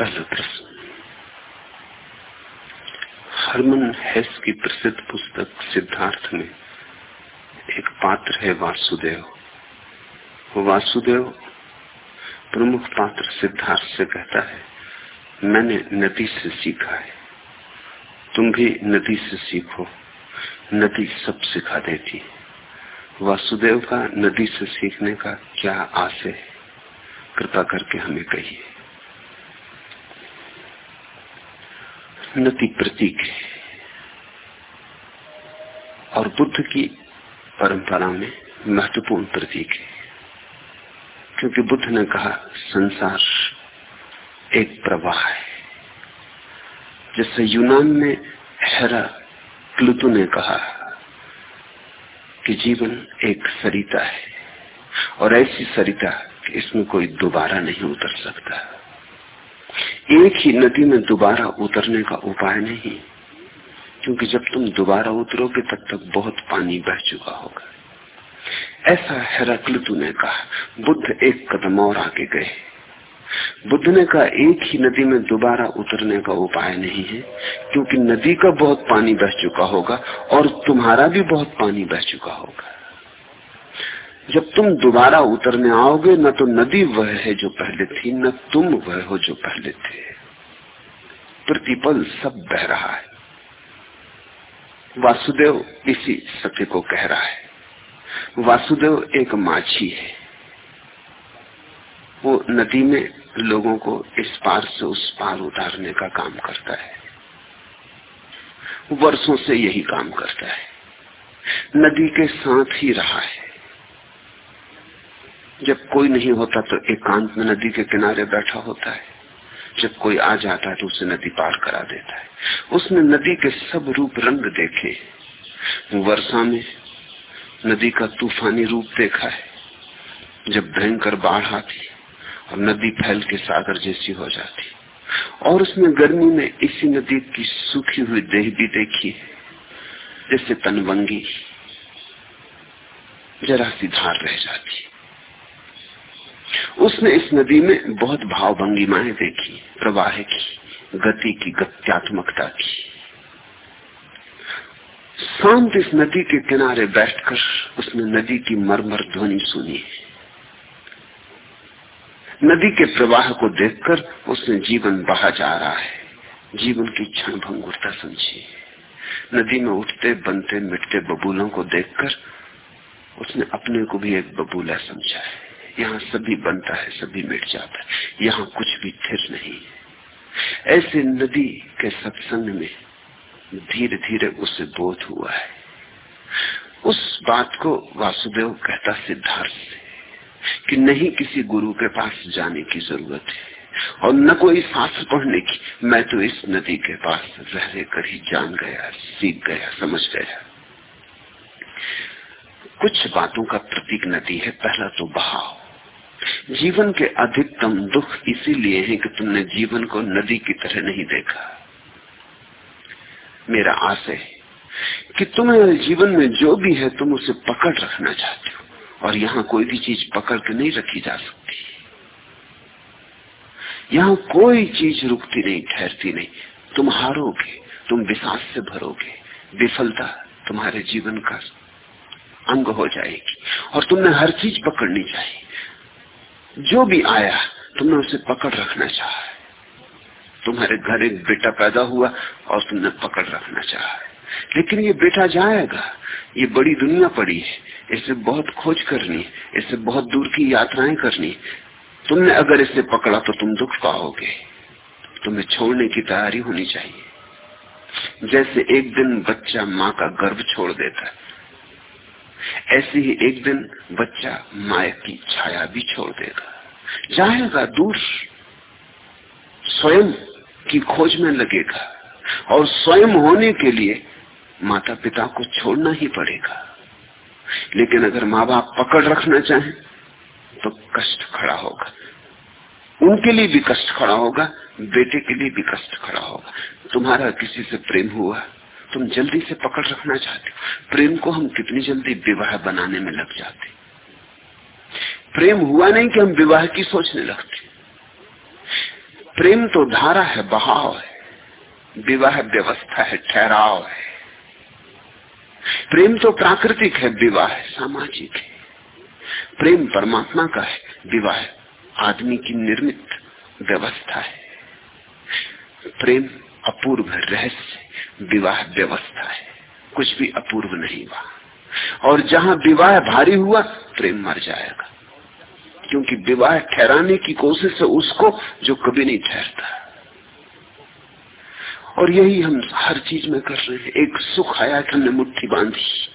पहला प्रश्न। हरमन हेस की प्रसिद्ध पुस्तक सिद्धार्थ में एक पात्र है वासुदेव। वासुदेव प्रमुख पात्र सिद्धार्थ से कहता है, मैंने नदी से सीखा है। तुम भी नदी से सीखो। नदी सब सिखा देती वासुदेव का नदी से सीखने का क्या आशय है? कृपा करके हमें कहिए। नदी प्रतीक है। और बुद्ध की परंपरा में महत्वपूर्ण प्रतीक है। क्योंकि बुद्ध ने कहा, संसार एक प्रवाह है। जैसे यूनान में हेरा क्लुतु ने कहा कि जीवन एक सरिता है, और ऐसी सरिता कि इसमें कोई दोबारा नहीं उतर सकता। एक ही नदी में दोबारा उतरने का उपाय नहीं, क्योंकि जब तुम दोबारा उतरोगे, तब तक बहुत पानी बह चुका होगा। ऐसा हेराक्लतु ने कहा, बुद्ध एक कदम और आगे गए। बुद्ध ने कहा, एक ही नदी में दोबारा उतरने का उपाय नहीं है, क्योंकि नदी का बहुत पानी बह चुका होगा और तुम्हारा भी बहुत पानी बह चुका होगा। जब तुम दोबारा उतरने आओगे, न तो नदी वह है जो पहले थी, न तुम वह हो जो पहले थे। प्रतिपल सब बह रहा है। वासुदेव इसी सत्य को कह रहा है। वासुदेव एक माझी है। वो नदी में लोगों को इस पार से उस पार उतारने का काम करता है। वर्षों से यही काम करता है। नदी के साथ ही रहा है। जब कोई नहीं होता तो एकांत में नदी के किनारे बैठा होता है। जब कोई आ जाता है तो उसे नदी पार करा देता है। उसने नदी के सब रूप रंग देखे। वर्षा में नदी का तूफानी रूप देखा है। जब भयंकर बाढ़ आती और नदी फैल के सागर जैसी हो जाती। और उसने गर्मी में इसी नदी की सूखी हुई देह भी देखी है। जैसे तनवंगी जरा सी धार रह जाती उसने इस नदी में बहुत भाव भंगिमाएँ देखी, प्रवाह की, गति की, गत्यात्मकता की। शांत इस नदी के किनारे बैठकर उसने नदी की मरमर ध्वनि सुनी। नदी के प्रवाह को देखकर उसने जीवन बहा जा रहा है। जीवन की क्षण भंगुरता समझी। नदी में उठते, बनते, मिटते बबूलों को देखकर उसने अपने को भी एक बबूला समझा है। यहाँ सभी बनता है, सभी मिट जाता है। यहाँ कुछ भी थिर नहीं है। ऐसे नदी के सत्संग में धीरे धीरे उसे बोध हुआ है। उस बात को वासुदेव कहता सिद्धार्थ से कि नहीं किसी गुरु के पास जाने की ज़रूरत है और न कोई शास्त्र पढ़ने की। मैं तो इस नदी के पास रह कर ही जान गया, सीख गया, समझ गया। कुछ बातों का प्रतीक नदी है, पहला तो बहाव। जीवन के अधिकतम दुख इसीलिए है कि तुमने जीवन को नदी की तरह नहीं देखा। मेरा आशय कि तुम्हें जीवन में जो भी है, तुम उसे पकड़ रखना चाहते हो और यहाँ कोई भी चीज़ पकड़ के नहीं रखी जा सकती। यहाँ कोई चीज़ रुकती नहीं, ठहरती नहीं। तुम हारोगे, तुम विश्वास से भरोगे, विफलता तुम्हारे जीवन का अंग हो जाएगी और तुमने हर चीज़ पकड़नी चाहिए। जो भी आया, तुमने उसे पकड़ रखना चाहा। तुम्हारे घर एक बेटा पैदा हुआ और तुमने पकड़ रखना चाहा। लेकिन ये बेटा जाएगा। ये बड़ी दुनिया पड़ी है। इसे बहुत खोज करनी, इसे बहुत दूर की यात्राएँ करनी। तुमने अगर इसे पकड़ा तो तुम दुख पाओगे। तुम्हें छोड़ने की तैयारी होनी चाहिए। जैसे एक दिन बच्चा माँ का गर्भ छोड़ देता है ऐसे ही एक दिन बच्चा माया की छाया भी छोड़ देगा। जाएगा दूर स्वयं की खोज में लगेगा और स्वयं होने के लिए माता पिता को छोड़ना ही पड़ेगा। लेकिन अगर माँ बाप पकड़ रखना चाहें तो कष्ट खड़ा होगा। उनके लिए भी कष्ट खड़ा होगा, बेटे के लिए भी कष्ट खड़ा होगा। तुम्हारा किसी से प्रेम हुआ? तुम जल्दी से पकड़ रखना चाहते हो। प्रेम को हम कितनी जल्दी विवाह बनाने में लग जाते प्रेम हुआ नहीं कि हम विवाह की सोचने लगते प्रेम तो धारा है, बहाव है। विवाह व्यवस्था है, ठहराव है। प्रेम तो प्राकृतिक है, विवाह सामाजिक है। प्रेम परमात्मा का है, विवाह आदमी की निर्मित व्यवस्था है। प्रेम अपूर्व रहस्य विवाह व्यवस्था है। कुछ भी अपूर्व नहीं हुआ। और जहाँ विवाह भारी हुआ, प्रेम मर जाएगा। क्योंकि विवाह ठहराने की कोशिश है उसको जो कभी नहीं ठहरता। और यही हम हर चीज़ में कर रहे हैं। एक सुख आया कि हमने मुट्ठी बांधी।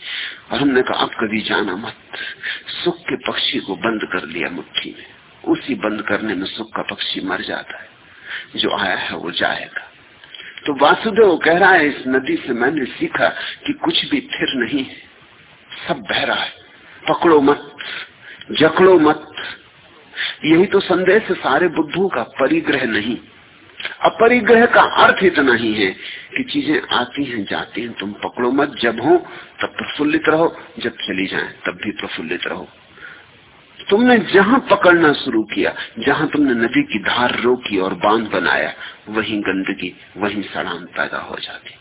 और हमने कहा, अब कभी जाना मत। सुख के पक्षी को बंद कर लिया मुट्ठी में। उसी बंद करने में सुख का पक्षी मर जाता है। जो आया है वो जाएगा। तो वासुदेव कह रहा है, इस नदी से मैंने सीखा कि कुछ भी थिर नहीं है। सब बह रहा है। पकड़ो मत, जकड़ो मत। यही तो संदेश सारे बुद्धों का परिग्रह नहीं। अपरिग्रह का अर्थ इतना ही है कि चीज़ें आती हैं, जाती हैं, तुम पकड़ो मत। जब हो, तब प्रफुल्लित रहो, जब चली जाए, तब भी प्रफुल्लित रहो। तुमने जहाँ पकड़ना शुरू किया, जहाँ तुमने नदी की धार रोकी और बाँध बनाया, वहीं गंदगी, वहीं सड़ान पैदा हो जाती।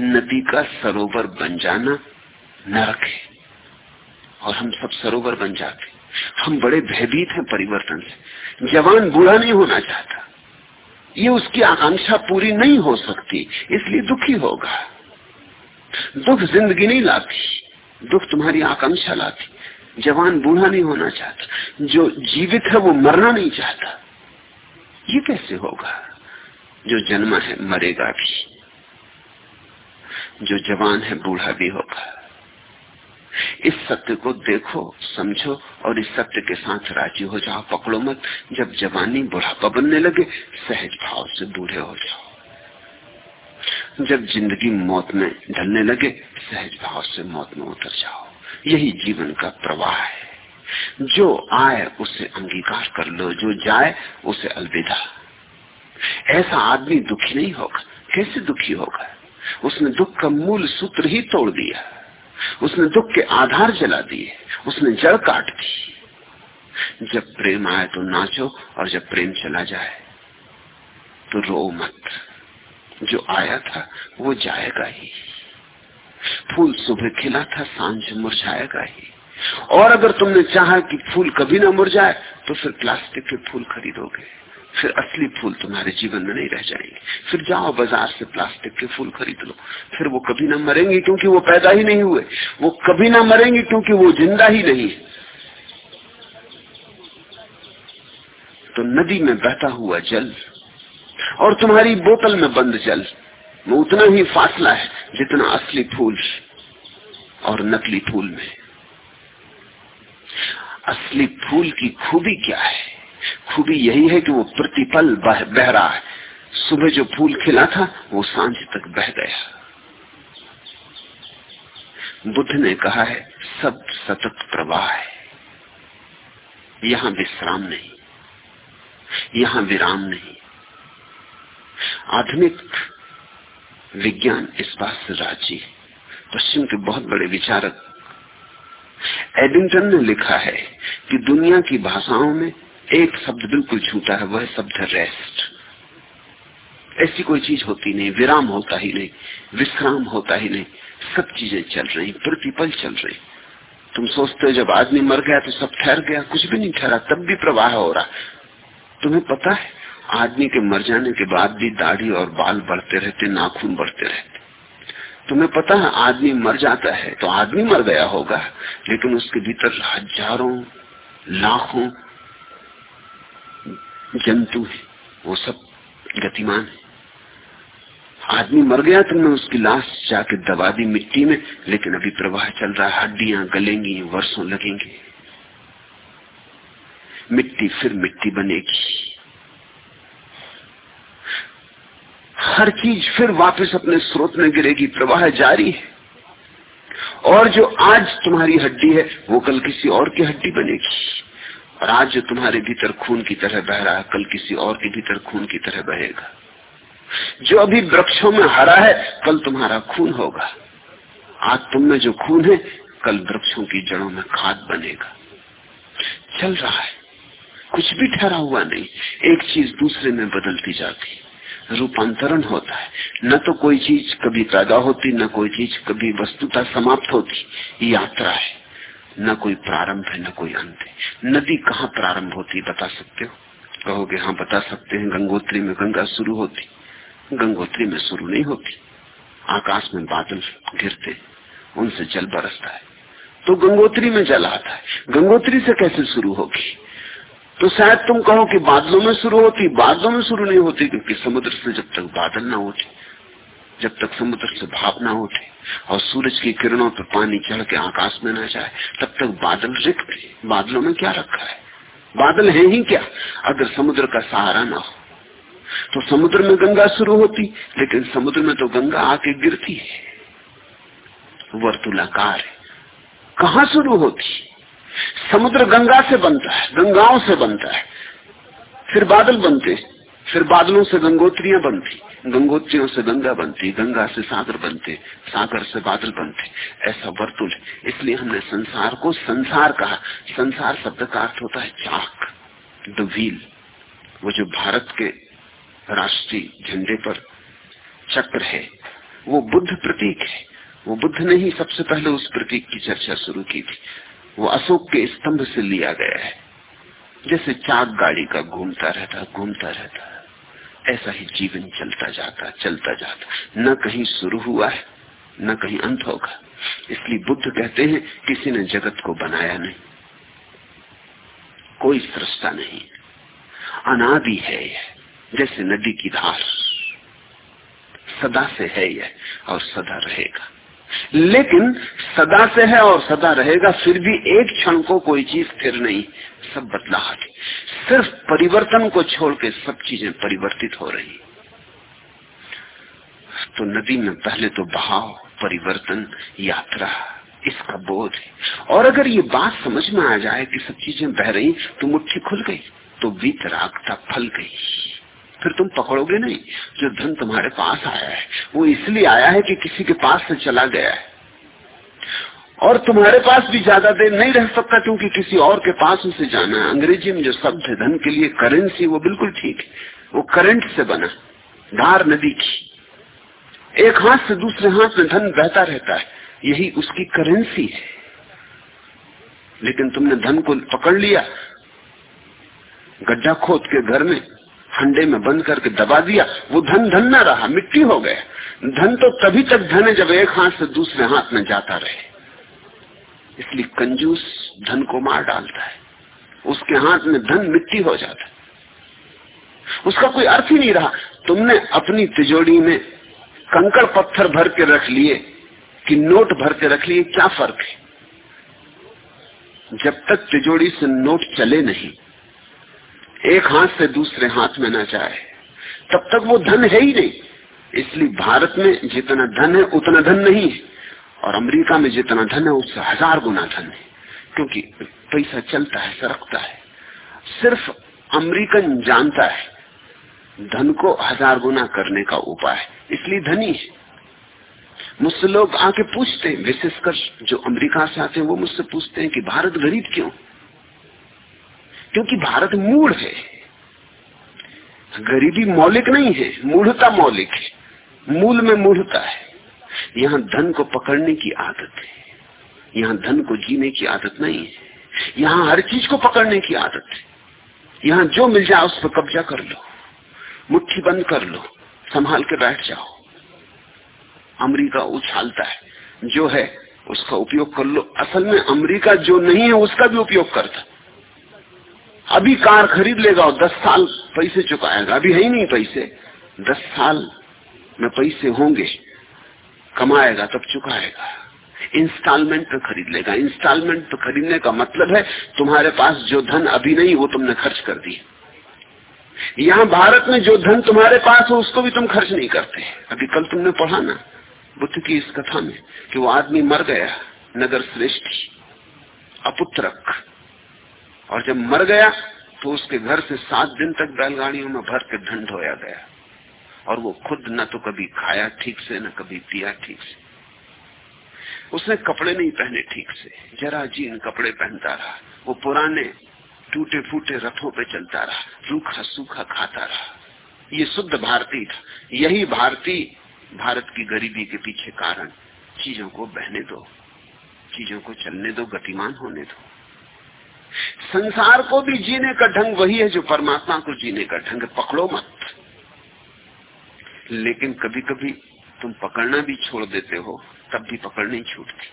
नदी का सरोवर बन जाना नरक है। और हम सब सरोवर बन जाते। हम बड़े भयभीत हैं परिवर्तन से। जवान बुरा नहीं होना चाहता। ये उसकी आकांक्षा पूरी नहीं हो सकती, इसलिए दुखी होगा। दुख ज़िंदगी नहीं लाती। दुख तुम्हारी आकांक्षा लाती। जवान बूढ़ा नहीं होना चाहता। जो जीवित है वो मरना नहीं चाहता। ये कैसे होगा? जो जन्मा है मरेगा भी। जो जवान है बूढ़ा भी होगा। इस सत्य को देखो, समझो और इस सत्य के साथ राज़ी हो जाओ। पकड़ो मत। जब जवानी बुढ़ापा बनने लगे, सहज भाव से बूढ़े हो जाओ। जब ज़िंदगी मौत में ढलने लगे, सहज भाव से मौत में उतर जाओ। यही जीवन का प्रवाह है। जो आए, उसे अंगीकार कर लो, जो जाए, उसे अलविदा। ऐसा आदमी दुखी नहीं होगा। कैसे दुखी होगा? उसने दुख का मूल सूत्र ही तोड़ दिया। उसने दुख के आधार जला दिए। उसने जड़ काट दी। जब प्रेम आए तो नाचो और जब प्रेम चला जाए तो रो मत। जो आया था, वो जाएगा ही। फूल सुबह खिला था, साँझ मुरझाएगा ही। और अगर तुमने चाहा कि फूल कभी ना मुरझाए तो फिर प्लास्टिक के फूल खरीदोगे। फिर असली फूल तुम्हारे जीवन में नहीं रह जाएँगे। फिर जाओ बाज़ार से प्लास्टिक के फूल खरीद लो। फिर वो कभी ना मरेंगे क्योंकि वो पैदा ही नहीं हुए। वो कभी ना मरेंगे क्योंकि वो ज़िंदा ही नहीं तो नदी में बहता हुआ जल और तुम्हारी बोतल में बंद जल में उतना ही फासला है जितना असली फूल और नकली फूल में। असली फूल की खूबी क्या है? खूबी यही है कि वो प्रतिपल बह, बह रहा है। सुबह जो फूल खिला था वो साँझ तक बह गया। बुद्ध ने कहा है सब सतत प्रवाह है। यहाँ विश्राम नहीं यहाँ विराम नहीं। आधुनिक विज्ञान इस बात से राज़ी। पश्चिम के बहुत बड़े विचारक। एडिंगटन ने लिखा है कि दुनिया की भाषाओं में एक शब्द बिल्कुल छूटा है, वह शब्द है रेस्ट ऐसी कोई चीज़ होती नहीं, विराम होता ही नहीं, विश्राम होता ही नहीं। सब चीज़ें चल रही, प्रतिपल चल रही। तुम सोचते हो जब आदमी मर गया तो सब ठहर गया, कुछ भी नहीं ठहरा, तब भी प्रवाह हो रहा। तुम्हें पता है आदमी के मर जाने के बाद भी दाढ़ी और बाल बढ़ते रहते, नाखून बढ़ते रहते। तुम्हें पता है, आदमी मर जाता है तो आदमी मर गया होगा, लेकिन उसके भीतर हज़ारों, लाखों जंतु है, वो सब गतिमान है। आदमी मर गया, तुमने उसकी लाश जाके दबा दी मिट्टी में, लेकिन अभी प्रवाह चल रहा है, हड्डियाँ गलेंगी, वर्षों लगेंगे। मिट्टी फिर मिट्टी बनेगी। हर चीज़ फिर वापस अपने स्रोत में गिरेगी, प्रवाह जारी है। और जो आज तुम्हारी हड्डी है, वो कल किसी और की हड्डी बनेगी। और आज जो तुम्हारे भीतर खून की तरह बह रहा है, कल किसी और के भीतर खून की तरह बहेगा। जो अभी वृक्षों में हरा है, कल तुम्हारा खून होगा। आज तुम में जो खून है, कल वृक्षों की जड़ों में खाद बनेगा। चल रहा है। कुछ भी ठहरा हुआ नहीं, एक चीज़ दूसरे में बदलती जाती रूपांतरण होता है। न तो कोई चीज़ कभी पैदा होती, न कोई चीज़ कभी वस्तुता समाप्त होती यात्रा है। न कोई प्रारंभ है, न कोई अंत है। नदी कहाँ प्रारंभ होती, बता सकते हो? कहोगे हाँ बता सकते हैं, गंगोत्री में गंगा शुरू होती, गंगोत्री में शुरू नहीं होती। आकाश में बादल गिरते उनसे जल बरसता है। तो गंगोत्री में जल आता है। गंगोत्री से कैसे शुरू होगी? तो शायद तुम कहो कि बादलों में शुरू होती, बादलों में शुरू नहीं होती, क्योंकि समुद्र से जब तक बादल ना उठे, जब तक समुद्र से भाप ना उठे, और सूरज की किरणों पर पानी चढ़ के आकाश में ना जाए, तब तक बादल रिक्त बादलों में क्या रखा है? बादल है ही क्या? अगर समुद्र का सहारा ना हो तो समुद्र में गंगा शुरू होती, लेकिन समुद्र में तो गंगा आके गिरती है। वर्तुलाकार है। कहा शुरू होती? समुद्र गंगा से बनता है, गंगाओं से बनता है। फिर बादल बनते फिर बादलों से गंगोत्रियाँ बनती गंगोत्रियों से गंगा बनती गंगा से सागर बनते सागर से बादल बनते ऐसा वर्तुल इसलिए हमने संसार को संसार कहा। संसार शब्द का अर्थ होता है चाक, द व्हील। वो जो भारत के राष्ट्रीय झंडे पर चक्र है, वो बुद्ध प्रतीक है। वो बुद्ध ने ही सबसे पहले उस प्रतीक की चर्चा शुरू की थी। वो अशोक के स्तंभ से लिया गया है। जैसे चाक गाड़ी का घूमता रहता घूमता रहता। ऐसा ही जीवन चलता जाता चलता जाता। न कहीं शुरू हुआ है, न कहीं अंत होगा। इसलिए बुद्ध कहते हैं, किसी ने जगत को बनाया नहीं। कोई सृष्टा नहीं। अनादि है यह, जैसे नदी की धार। सदा से है यह, और सदा रहेगा। लेकिन सदा से है और सदा रहेगा, फिर भी एक क्षण को कोई चीज़ स्थिर नहीं, सब बदलाहट सिर्फ़ परिवर्तन को छोड़ के सब चीज़ें परिवर्तित हो रही तो नदी में पहले तो बहाव, परिवर्तन, यात्रा, इसका बोध है। और अगर ये बात समझ में आ जाए कि सब चीज़ें बह रही तो मुट्ठी खुल गई तो वीतरागता फल गई। फिर तुम पकड़ोगे नहीं। जो धन तुम्हारे पास आया है, वो इसलिए आया है कि किसी के पास से चला गया है। और तुम्हारे पास भी ज़्यादा देर नहीं रह सकता क्योंकि किसी और के पास उसे जाना है। अंग्रेज़ी में जो शब्द है, धन के लिए करेंसी वो बिल्कुल ठीक है। वो करंट से बना, धार नदी की। एक हाथ से दूसरे हाथ में धन बहता रहता है, यही उसकी करेंसी है। लेकिन तुमने धन को पकड़ लिया, गड्ढा खोद के घर में हंडे में बंद करके दबा दिया, वो धन धन ना रहा, मिट्टी हो गया। धन तो तभी तक धन है जब एक हाथ से दूसरे हाथ में जाता रहे। इसलिए कंजूस धन को मार डालता है। उसके हाथ में धन मिट्टी हो जाता है। उसका कोई अर्थ ही नहीं रहा। तुमने अपनी तिजोड़ी में कंकड़ पत्थर भर के रख लिए, कि नोट भर के रख लिए, क्या फ़र्क है? जब तक तिजोड़ी से नोट चले नहीं एक हाथ से दूसरे हाथ में ना जाए। तब तक वो धन है ही नहीं। इसलिए भारत में जितना धन है, उतना धन नहीं है। और अमेरिका में जितना धन है, उससे हज़ार गुना धन है। क्योंकि पैसा चलता है, सरकता है। सिर्फ़ अमेरिकन जानता है, धन को हज़ार गुना करने का उपाय। इसलिए धनी है। मुझसे लोग आके पूछते हैं, विशेषकर जो अमेरिका से आते हैं, वो मुझसे पूछते हैं कि, भारत गरीब क्यों? क्योंकि भारत मूढ़ है। गरीबी मौलिक नहीं है, मूढ़ता मौलिक है। मूल में मूढ़ता है। यहाँ धन को पकड़ने की आदत है। यहाँ धन को जीने की आदत नहीं है। यहाँ हर चीज़ को पकड़ने की आदत है। यहाँ जो मिल जाए उस पर कब्जा कर लो, मुट्ठी बंद कर लो, संभाल के बैठ जाओ। अमेरिका उछालता है। जो है, उसका उपयोग कर लो। असल में अमेरिका जो नहीं है, उसका भी उपयोग करता अभी कार खरीद लेगा और दस साल पैसे चुकाएगा। अभी है ही नहीं पैसे। दस साल में पैसे होंगे, कमाएगा, तब चुकाएगा। इंस्टॉलमेंट पे खरीद लेगा। इंस्टॉलमेंट पे खरीदने का मतलब है, तुम्हारे पास जो धन अभी नहीं, वो तुमने खर्च कर दिया। यहाँ भारत में जो धन तुम्हारे पास हो, उसको भी तुम खर्च नहीं करते। अभी कल तुमने पढ़ा ना, बुद्ध की इस कथा में, कि वो आदमी मर गया, नगर श्रेष्ठी, अपुत्रक। और जब मर गया तो उसके घर से सात दिन तक बैलगाड़ियों में भर के धन ढोया गया। और वो खुद न तो कभी खाया ठीक से, न कभी पिया ठीक से। उसने कपड़े नहीं पहने ठीक से। जरा जीन कपड़े पहनता रहा। वो पुराने टूटे फूटे रथों पे चलता रहा। रूखा सूखा खाता रहा। ये शुद्ध भारतीय था। यही भारतीय भारत की गरीबी के पीछे कारण। चीज़ों को बहने दो। चीज़ों को चलने दो, गतिमान होने दो। संसार को भी जीने का ढंग वही है जो परमात्मा को जीने का ढंग पकड़ो मत। लेकिन कभी कभी तुम पकड़ना भी छोड़ देते हो, तब भी पकड़ नहीं छूटती।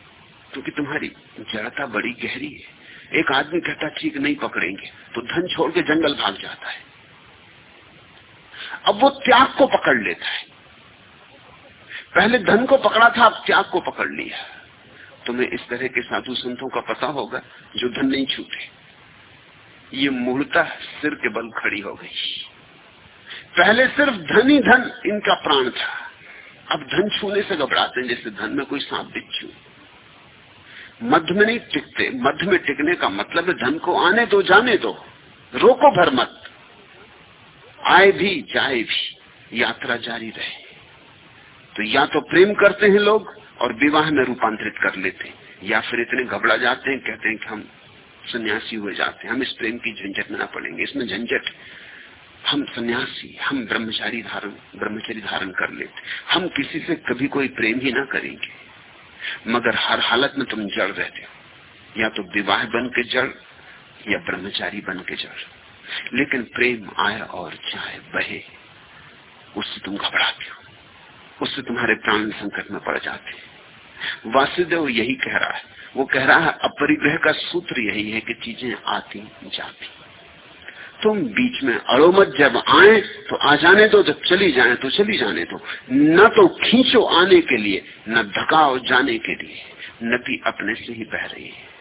क्योंकि तुम्हारी जड़ता बड़ी गहरी है। एक आदमी कहता, ठीक, नहीं पकड़ेंगे। तो धन छोड़ के जंगल भाग जाता है। अब वो त्याग को पकड़ लेता है। पहले धन को पकड़ा था, अब त्याग को पकड़ लिया। तुम्हें इस तरह के साधु संतों का पता होगा जो धन नहीं छूटे। ये मूर्ता सिर के बल खड़ी हो गई। पहले सिर्फ़ धन ही धन इनका प्राण था। अब धन छूने से घबराते हैं, जैसे धन में कोई सांप बिच्छू मध्य में नहीं टिकते। मध्य में टिकने का मतलब है धन को आने दो, जाने दो। रोको भर मत। आए भी, जाए भी। यात्रा जारी रहे। तो या तो प्रेम करते हैं लोग और विवाह में रूपांतरित कर लेते हैं। या फिर इतने घबरा जाते हैं, कहते हैं कि हम सन्यासी हुए जाते हैं। हम इस प्रेम की झंझट में ना पड़ेंगे। इसमें झंझट, हम सन्यासी, हम ब्रह्मचारी धारण ब्रह्मचरी धारण कर लेते हम किसी से कभी कोई प्रेम ही ना करेंगे। मगर हर हालत में तुम जड़ रहते हो। या तो विवाह बन के जड़, या ब्रह्मचारी बन के जड़। लेकिन प्रेम आए और चाहे बहे, उससे तुम घबराते हो। उससे तुम्हारे प्राण संकट में पड़ जाते वासुदेव यही कह रहा है। वो कह रहा है, अपरिग्रह का सूत्र यही है कि चीज़ें आती जाती। तुम बीच में अड़ो मत, जब आए तो आ जाने दो, जब चली जाए तो चली जाने दो। न तो खींचो आने के लिए, न धकाओ जाने के लिए। नदी अपने से ही बह रही है।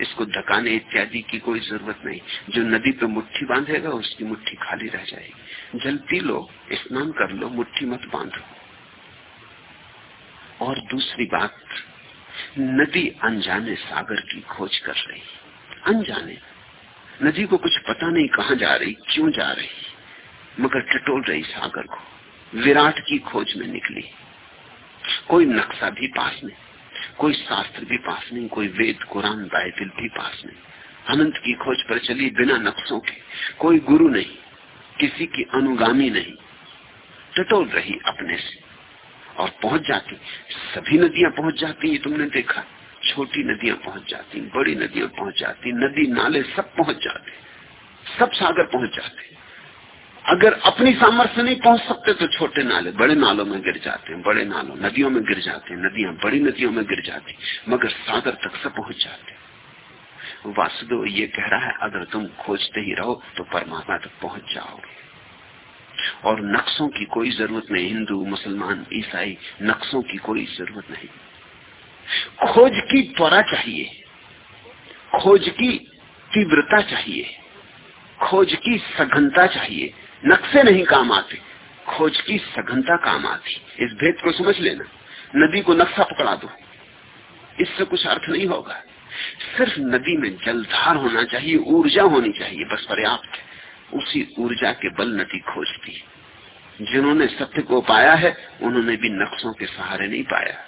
इसको धकाने इत्यादि की कोई ज़रूरत नहीं। जो नदी पे मुट्ठी बांधेगा, उसकी मुट्ठी खाली रह जाएगी। जल पी लो, स्नान कर लो, मुट्ठी मत बांधो। और दूसरी बात, नदी अनजाने सागर की खोज कर रही। अनजाने। नदी को कुछ पता नहीं कहा जा रही, क्यों जा रही, मगर टटोल रही सागर को। विराट की खोज में निकली। कोई नक्शा भी पास नहीं, कोई शास्त्र भी पास नहीं, कोई वेद, कुरान, बाइबिल भी पास नहीं। अनंत की खोज पर चली बिना नक्शों के। कोई गुरु नहीं, किसी की अनुगामी नहीं। टटोल रही अपने से। और पहुँच जाती। सभी नदियाँ पहुँच जाती है तुमने देखा। छोटी नदियाँ पहुँच जाती, बड़ी नदियाँ पहुँच जाती, नदी नाले सब पहुँच जाते, सब सागर पहुँच जाते। अगर अपनी सामर्थ्य नहीं पहुँच सकते तो छोटे नाले, बड़े नालों में गिर जाते हैं, बड़े नालों, नदियों में गिर जाते हैं, नदियाँ बड़ी नदियों में गिर जाती, मगर सागर तक सब पहुँच जाते। वासुदेव ये कह रहा है, अगर तुम खोजते ही रहो तो परमात्मा तक पहुँच जाओगे। और नक्शों की कोई ज़रूरत नहीं, हिंदू, मुसलमान, ईसाई, नक्शों की कोई ज़रूरत नहीं। खोज की त्वरा चाहिए, खोज की तीव्रता चाहिए, खोज की सघनता चाहिए। नक्शे नहीं काम आते, खोज की सघनता काम आती। इस भेद को समझ लेना। नदी को नक्शा पकड़ा दो। इससे कुछ अर्थ नहीं होगा। सिर्फ़ नदी में जलधार होना चाहिए, ऊर्जा होनी चाहिए, बस पर्याप्त है। उसी ऊर्जा के बल नदी खोजती जिन्होंने सत्य को पाया है, उन्होंने भी नक्शों के सहारे नहीं पाया।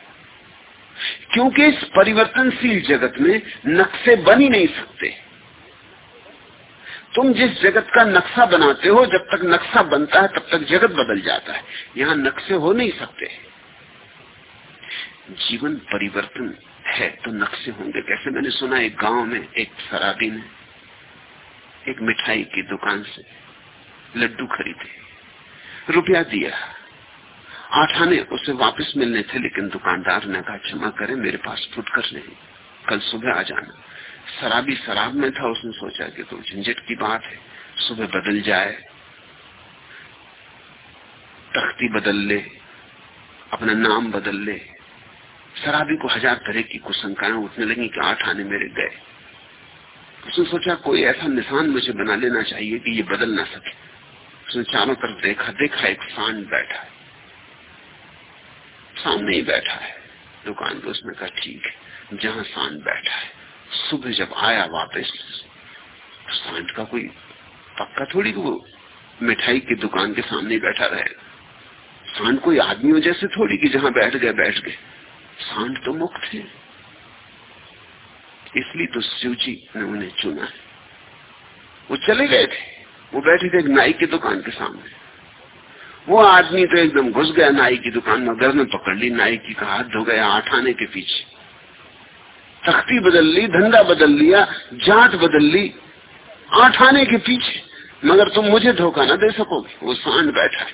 क्योंकि इस परिवर्तनशील जगत में नक्शे बन ही नहीं सकते। तुम जिस जगत का नक्शा बनाते हो, जब तक नक्शा बनता है, तब तक जगत बदल जाता है। यहाँ नक्शे हो नहीं सकते। जीवन परिवर्तन है तो नक्शे होंगे। कैसे मैंने सुना, एक गाँव में एक शराबी ने एक मिठाई की दुकान से लड्डू खरीदे। रुपया दिया। आठ आने उसे वापस मिलने थे, लेकिन दुकानदार ने कहा, क्षमा करे, मेरे पास फुटकर नहीं। कल सुबह आ जाना। शराबी शराब में था, उसने सोचा कि तो झंझट की बात है। सुबह बदल जाए, तख्ती बदल ले, अपना नाम बदल ले। शराबी को हज़ार तरह की कुशंकाएँ उठने लगी कि आठ आने मेरे गए। उसने सोचा, कोई ऐसा निशान मुझे बना लेना चाहिए कि ये बदल ना सके। उसने चारों तरफ़ देखा देखा, एक सांड बैठा है। सामने ही बैठा है। दुकान पे उसने कहा, ठीक है, जहाँ सांड बैठा है। सुबह जब आया वापस, सांड का कोई पक्का थोड़ी वो मिठाई की दुकान के सामने बैठा रहेगा सांड कोई आदमी आदमियों जैसे थोड़ी कि जहाँ बैठ गए बैठ गए। सांड तो मुक्त है। इसलिए तो शिव जी ने उन्हें चुना। है वो चले गए थे। वो बैठे थे एक नाई की दुकान के सामने। वो आदमी तो एकदम घुस गया नाई की दुकान में घर में पकड़ ली। नाई की का हाथ धो गया आठ आने के पीछे। तख्ती बदल ली, धंधा बदल लिया, जात बदल ली, आठ आने के पीछे। मगर तुम मुझे धोखा ना दे सकोगे। वो सांड बैठा है।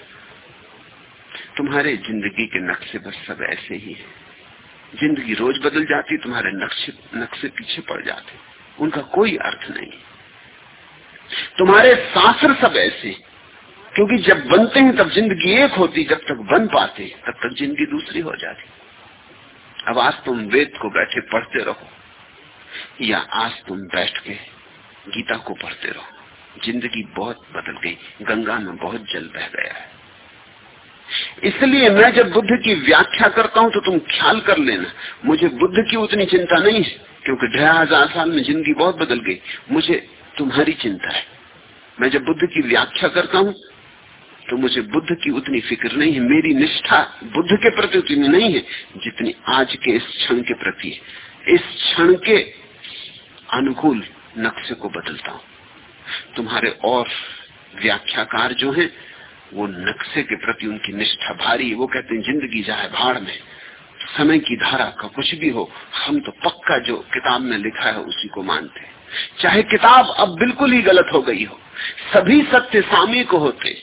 तुम्हारे ज़िंदगी के नक्शे बस सब ऐसे ही है। ज़िंदगी रोज बदल जाती, तुम्हारे नक्शे नक्शे पीछे पड़ जाते। उनका कोई अर्थ नहीं। तुम्हारे शास्त्र सब ऐसे। क्योंकि जब बनते हैं, तब ज़िंदगी एक होती, जब तक बन पाते, तब तक ज़िंदगी दूसरी हो जाती। अब आज तुम वेद को बैठे पढ़ते रहो, या आज तुम बैठ के गीता को पढ़ते रहो। ज़िंदगी बहुत बदल गई, गंगा में बहुत जल बह गया है। इसलिए मैं जब बुद्ध की व्याख्या करता हूँ तो तुम ख्याल कर लेना। मुझे बुद्ध की उतनी चिंता नहीं है, क्योंकि ढाई हज़ार साल में ज़िंदगी बहुत बदल गई। मुझे तुम्हारी चिंता है। मैं जब बुद्ध की व्याख्या करता हूँ तो मुझे बुद्ध की उतनी फ़िक्र नहीं है। मेरी निष्ठा बुद्ध के प्रति उतनी नहीं है, जितनी आज के इस क्षण के प्रति है। इस क्षण के अनुकूल नक्शे को बदलता हूँ। तुम्हारे और व्याख्याकार जो हैं वो नक्शे के प्रति उनकी निष्ठा भारी, वो कहते हैं, ज़िंदगी जाए भाड़ में, समय की धारा का कुछ भी हो, हम तो पक्का जो किताब में लिखा है उसी को मानते हैं। चाहे किताब अब बिल्कुल ही गलत हो गई हो, सभी सत्य सामयिक होते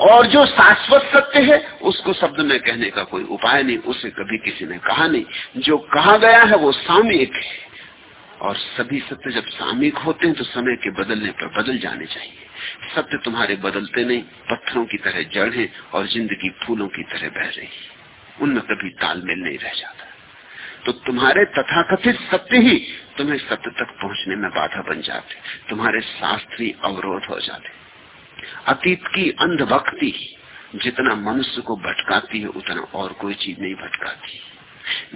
और जो शाश्वत सत्य है, उसको शब्द में कहने का कोई उपाय नहीं, उसे कभी किसी ने कहा नहीं। जो कहा गया है, वो सामयिक है। और सभी सत्य जब सामयिक होते हैं तो समय के बदलने पर बदल जाने चाहिए। सत्य तुम्हारे बदलते नहीं, पत्थरों की तरह जड़ है और ज़िंदगी फूलों की तरह बह रही उनमें कभी तालमेल नहीं रह जाता। तो तुम्हारे तथाकथित सत्य ही तुम्हें सत्य तक पहुँचने में बाधा बन जाते, तुम्हारे शास्त्री अवरोध हो जाते। अतीत की अंधभक्ति जितना मनुष्य को भटकाती है, उतना और कोई चीज़ नहीं भटकाती।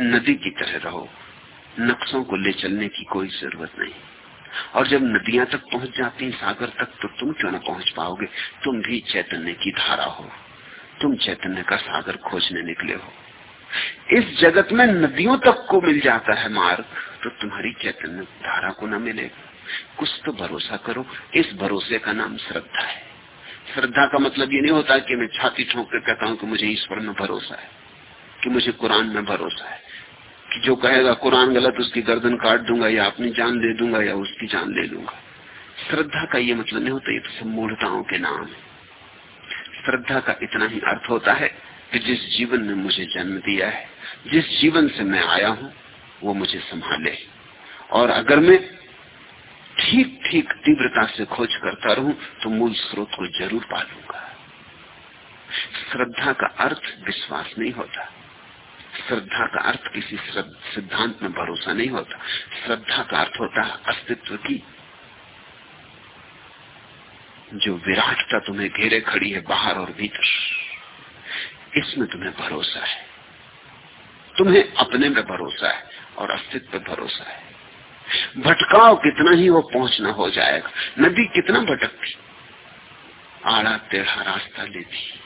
नदी की तरह रहो, नक्शों को ले चलने की कोई ज़रूरत नहीं। और जब नदियाँ तक पहुँच जाती सागर तक तो तुम क्यों ना पहुँच पाओगे? तुम भी चैतन्य की धारा हो। तुम चैतन्य का सागर खोजने निकले हो। इस जगत में नदियों तक को मिल जाता है मार्ग तो तुम्हारी चैतन्य धारा को न मिलेगा कुछ तो भरोसा करो, इस भरोसे का नाम श्रद्धा है। श्रद्धा का मतलब ये नहीं होता कि मैं छाती ठोक कर कहता हूँ कि मुझे ईश्वर में भरोसा है, कि मुझे कुरान में भरोसा है। जो कहेगा कुरान गलत, उसकी गर्दन काट दूँगा, या अपनी जान दे दूँगा, या उसकी जान ले लूँगा। श्रद्धा का ये मतलब नहीं होता, ये तो सब मूढ़ताओं के नाम है। श्रद्धा का इतना ही अर्थ होता है कि जिस जीवन ने मुझे जन्म दिया है, जिस जीवन से मैं आया हूँ, वो मुझे संभाले। और अगर मैं ठीक ठीक तीव्रता से खोज करता रहूँ तो मूल स्रोत को ज़रूर पालूँगा। श्रद्धा का अर्थ विश्वास नहीं होता। श्रद्धा का अर्थ किसी सिद्धांत में भरोसा नहीं होता। श्रद्धा का अर्थ होता है अस्तित्व की। जो विराटता तुम्हें घेरे खड़ी है बाहर और भीतर, इसमें तुम्हें भरोसा है। तुम्हें अपने में भरोसा है और अस्तित्व पे भरोसा है। भटकाव कितना ही वो पहुँचना हो जाएगा। नदी कितना भटकती। आड़ा टेढ़ा रास्ता लेती।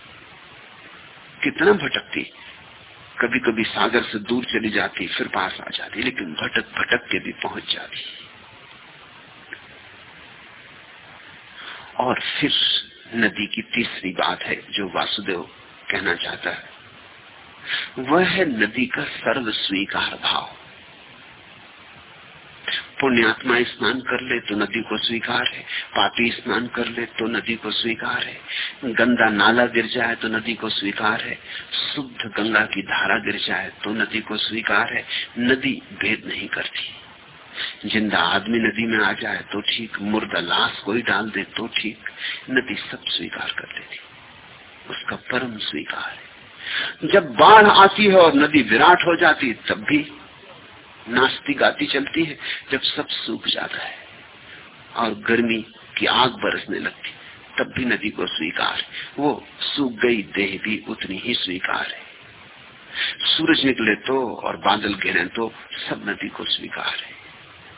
कितना भटकती। कभी कभी सागर से दूर चली जाती, फिर पास आ जाती, लेकिन भटक भटक के भी पहुँच जाती। और फिर नदी की तीसरी बात है, जो वासुदेव कहना चाहता है, वह है नदी का सर्व स्वीकार भाव। पुण्यात्मा स्नान कर ले तो नदी को स्वीकार है। पापी स्नान कर ले तो नदी को स्वीकार है। गंदा नाला गिर जाए तो नदी को स्वीकार है। शुद्ध गंगा की धारा गिर जाए तो नदी को स्वीकार है। नदी भेद नहीं करती। ज़िंदा आदमी नदी में आ जाए तो ठीक, मुर्दा लाश कोई डाल दे तो ठीक। नदी सब स्वीकार कर देती। उसका परम स्वीकार है। जब बाढ़ आती है और नदी विराट हो जाती, तब भी नाचती गाती चलती है, जब सब सूख जाता है और गर्मी की आग बरसने लगती, तब भी नदी को स्वीकार वो सूख गई देह भी उतनी ही स्वीकार है। सूरज निकले तो और बादल गिरे तो सब नदी को स्वीकार है।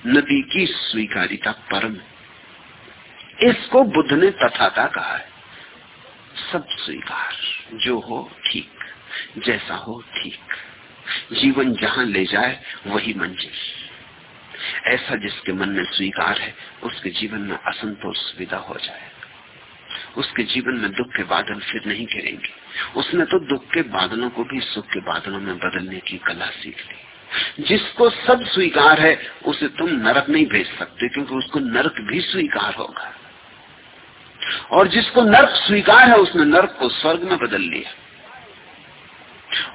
नदी की स्वीकारिता परम इसको बुद्ध ने तथाता कहा है। सब स्वीकार, जो हो ठीक, जैसा हो ठीक। जीवन जहाँ ले जाए, वही मंजिल। ऐसा जिसके मन में स्वीकार है, उसके जीवन में असंतोष विदा हो जाए। उसके जीवन में दुख के बादल फिर नहीं गिरेंगे। उसने तो दुख के बादलों को भी सुख के बादलों में बदलने की कला सीख ली। जिसको सब स्वीकार है, उसे तुम नरक नहीं भेज सकते, क्योंकि उसको नरक भी स्वीकार होगा। और जिसको नरक स्वीकार है, उसने नरक को स्वर्ग में बदल लिया।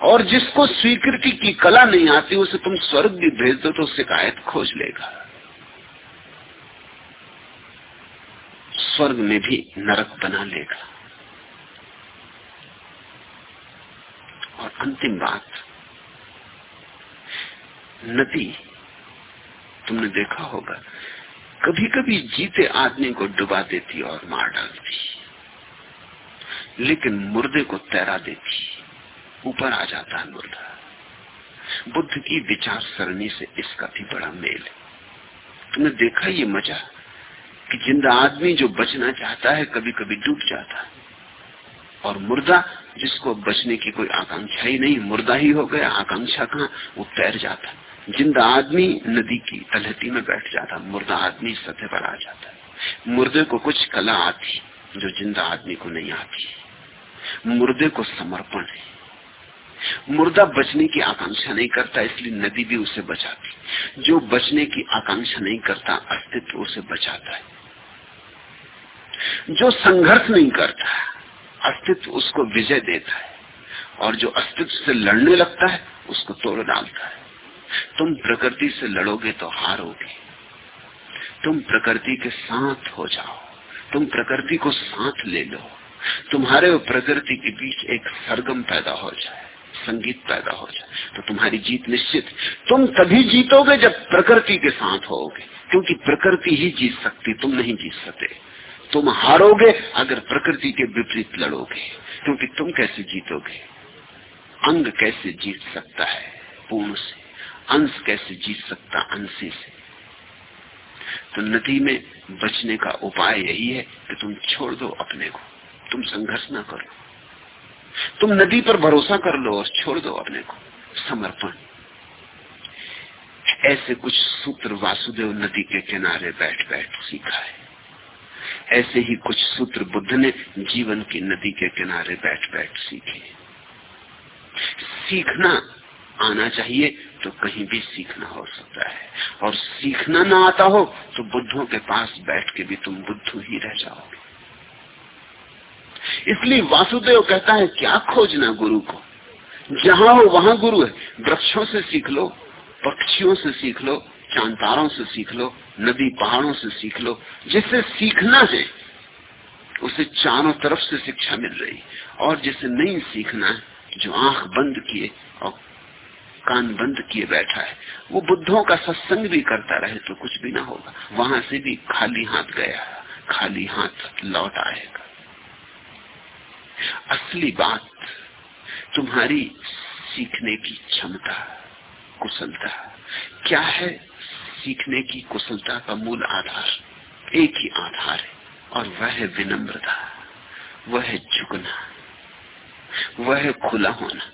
और जिसको स्वीकृति की कला नहीं आती, उसे तुम स्वर्ग भी भेज दो तो शिकायत खोज लेगा। स्वर्ग में भी नरक बना लेगा। और अंतिम बात, नदी, तुमने देखा होगा कभी कभी जीते आदमी को डुबा देती और मार डालती, लेकिन मुर्दे को तैरा देती। ऊपर आ जाता है मुर्दा। बुद्ध की विचार सरणी से इसका भी बड़ा मेल तुमने देखा ये मज़ा? कि ज़िंदा आदमी जो बचना चाहता है कभी कभी डूब जाता है। और मुर्दा, जिसको बचने की कोई आकांक्षा ही नहीं, मुर्दा ही हो गया, आकांक्षा कहा? वो तैर जाता ज़िंदा आदमी नदी की तलहती में बैठ जाता मुर्दा आदमी सतह पर आ जाता मुर्दे को कुछ कला आती, जो ज़िंदा आदमी को नहीं आती। मुर्दे को समर्पण है। मुर्दा बचने की आकांक्षा नहीं करता, इसलिए नदी भी उसे बचाती जो बचने की आकांक्षा नहीं करता, अस्तित्व उसे बचाता है। जो संघर्ष नहीं करता, अस्तित्व उसको विजय देता है। और जो अस्तित्व से लड़ने लगता है, उसको तोड़ डालता है। तुम प्रकृति से लड़ोगे तो हारोगे। तुम प्रकृति के साथ हो जाओ। तुम प्रकृति को साथ ले लो। तुम्हारे और प्रकृति के बीच एक सरगम पैदा हो जाए। संगीत पैदा हो जाए तो तुम्हारी जीत निश्चित। तुम तभी जीतोगे जब प्रकृति के साथ होगे, क्योंकि प्रकृति ही जीत सकती, तुम नहीं जीत सकते। तुम हारोगे अगर प्रकृति के विपरीत लड़ोगे, क्योंकि तुम कैसे जीतोगे? अंग कैसे जीत सकता है? पूर्ण से। अंश कैसे जीत सकता, अंशी से। तो नदी में बचने का उपाय यही है कि तुम छोड़ दो अपने को। तुम संघर्ष ना करो। तुम नदी पर भरोसा कर लो और छोड़ दो अपने को। समर्पण। ऐसे कुछ सूत्र वासुदेव नदी के किनारे बैठ बैठ सीखा है। ऐसे ही कुछ सूत्र बुद्ध ने जीवन की नदी के किनारे बैठ बैठ सीखे सीखना आना चाहिए तो कहीं भी सीखना हो सकता है। और सीखना ना आता हो तो बुद्धों के पास बैठ के भी तुम बुद्ध ही रह जाओगे। इसलिए वासुदेव कहता है, क्या खोजना गुरु को? जहाँ हो वहाँ गुरु है। वृक्षों से सीख लो, पक्षियों से सीख लो, चांतारों से सीख लो, नदी पहाड़ों से सीख लो। जिससे सीखना है, उसे चारों तरफ़ से शिक्षा मिल रही और जिसे नहीं सीखना है, जो आँख बंद किए और कान बंद किए बैठा है, वो बुद्धों का सत्संग भी करता रहे तो कुछ भी ना होगा। वहाँ से भी खाली हाथ गया खाली हाथ लौट आएगा। असली बात तुम्हारी सीखने की क्षमता, कुशलता। क्या है सीखने की कुशलता का मूल आधार? एक ही आधार है, और वह है विनम्रता, वह है झुकना, वह है खुला होना।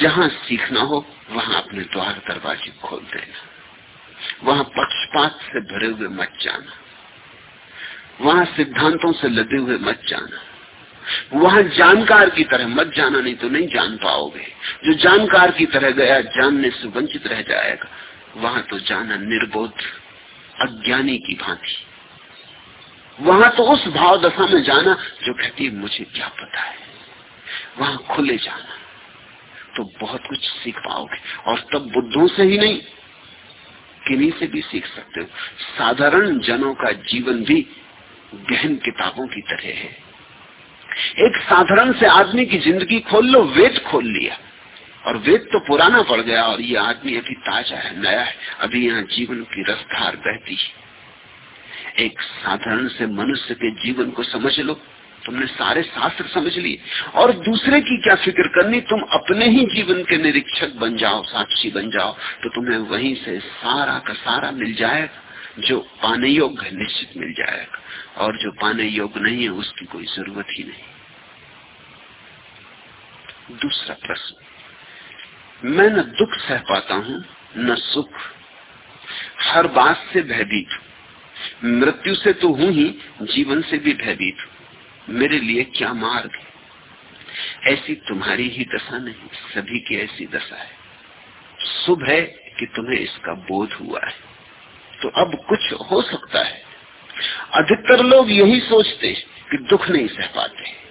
जहाँ सीखना हो, वहाँ अपने द्वार दरवाजे खोल देना। वहाँ पक्षपात से भरे हुए मत जाना। वहाँ सिद्धांतों से लदे हुए मत जाना। वहाँ जानकार की तरह मत जाना, नहीं तो नहीं जान पाओगे। जो जानकार की तरह गया, जानने से वंचित रह जाएगा। वहाँ तो जाना निर्बोध, अज्ञानी की भांति। वहाँ तो उस भाव दशा में जाना जो कहती है, मुझे क्या पता है? वहाँ खुले जाना तो बहुत कुछ सीख पाओगे। और तब बुद्धों से ही नहीं, किन्हीं से भी सीख सकते हो। साधारण जनों का जीवन भी गहन किताबों की तरह है। एक साधारण से आदमी की ज़िंदगी खोल लो, वेद खोल लिया। और वेद तो पुराना पड़ गया और ये आदमी अभी ताज़ा है, नया है। अभी यहाँ जीवन की रफ्तार बहती है। एक साधारण से मनुष्य के जीवन को समझ लो। तुमने सारे शास्त्र समझ लिए। और दूसरे की क्या फ़िक्र करनी? तुम अपने ही जीवन के निरीक्षक बन जाओ, साक्षी बन जाओ। तो तुम्हें वहीं से सारा का सारा मिल जाएगा। जो पाने योग्य है, निश्चित मिल जाएगा। और जो पाने योग्य नहीं है, उसकी कोई ज़रूरत ही नहीं। दूसरा प्रश्न। मैं न दुख सह पाता हूँ, न सुख। हर बात से भयभीत हूँ। मृत्यु से तो हूँ ही, जीवन से भी भयभीत हूँ। मेरे लिए क्या मार्ग है? ऐसी तुम्हारी ही दशा नहीं, सभी की ऐसी दशा है। शुभ है कि तुम्हें इसका बोध हुआ है। तो अब कुछ हो सकता है। अधिकतर लोग यही सोचते कि दुख नहीं सह पाते।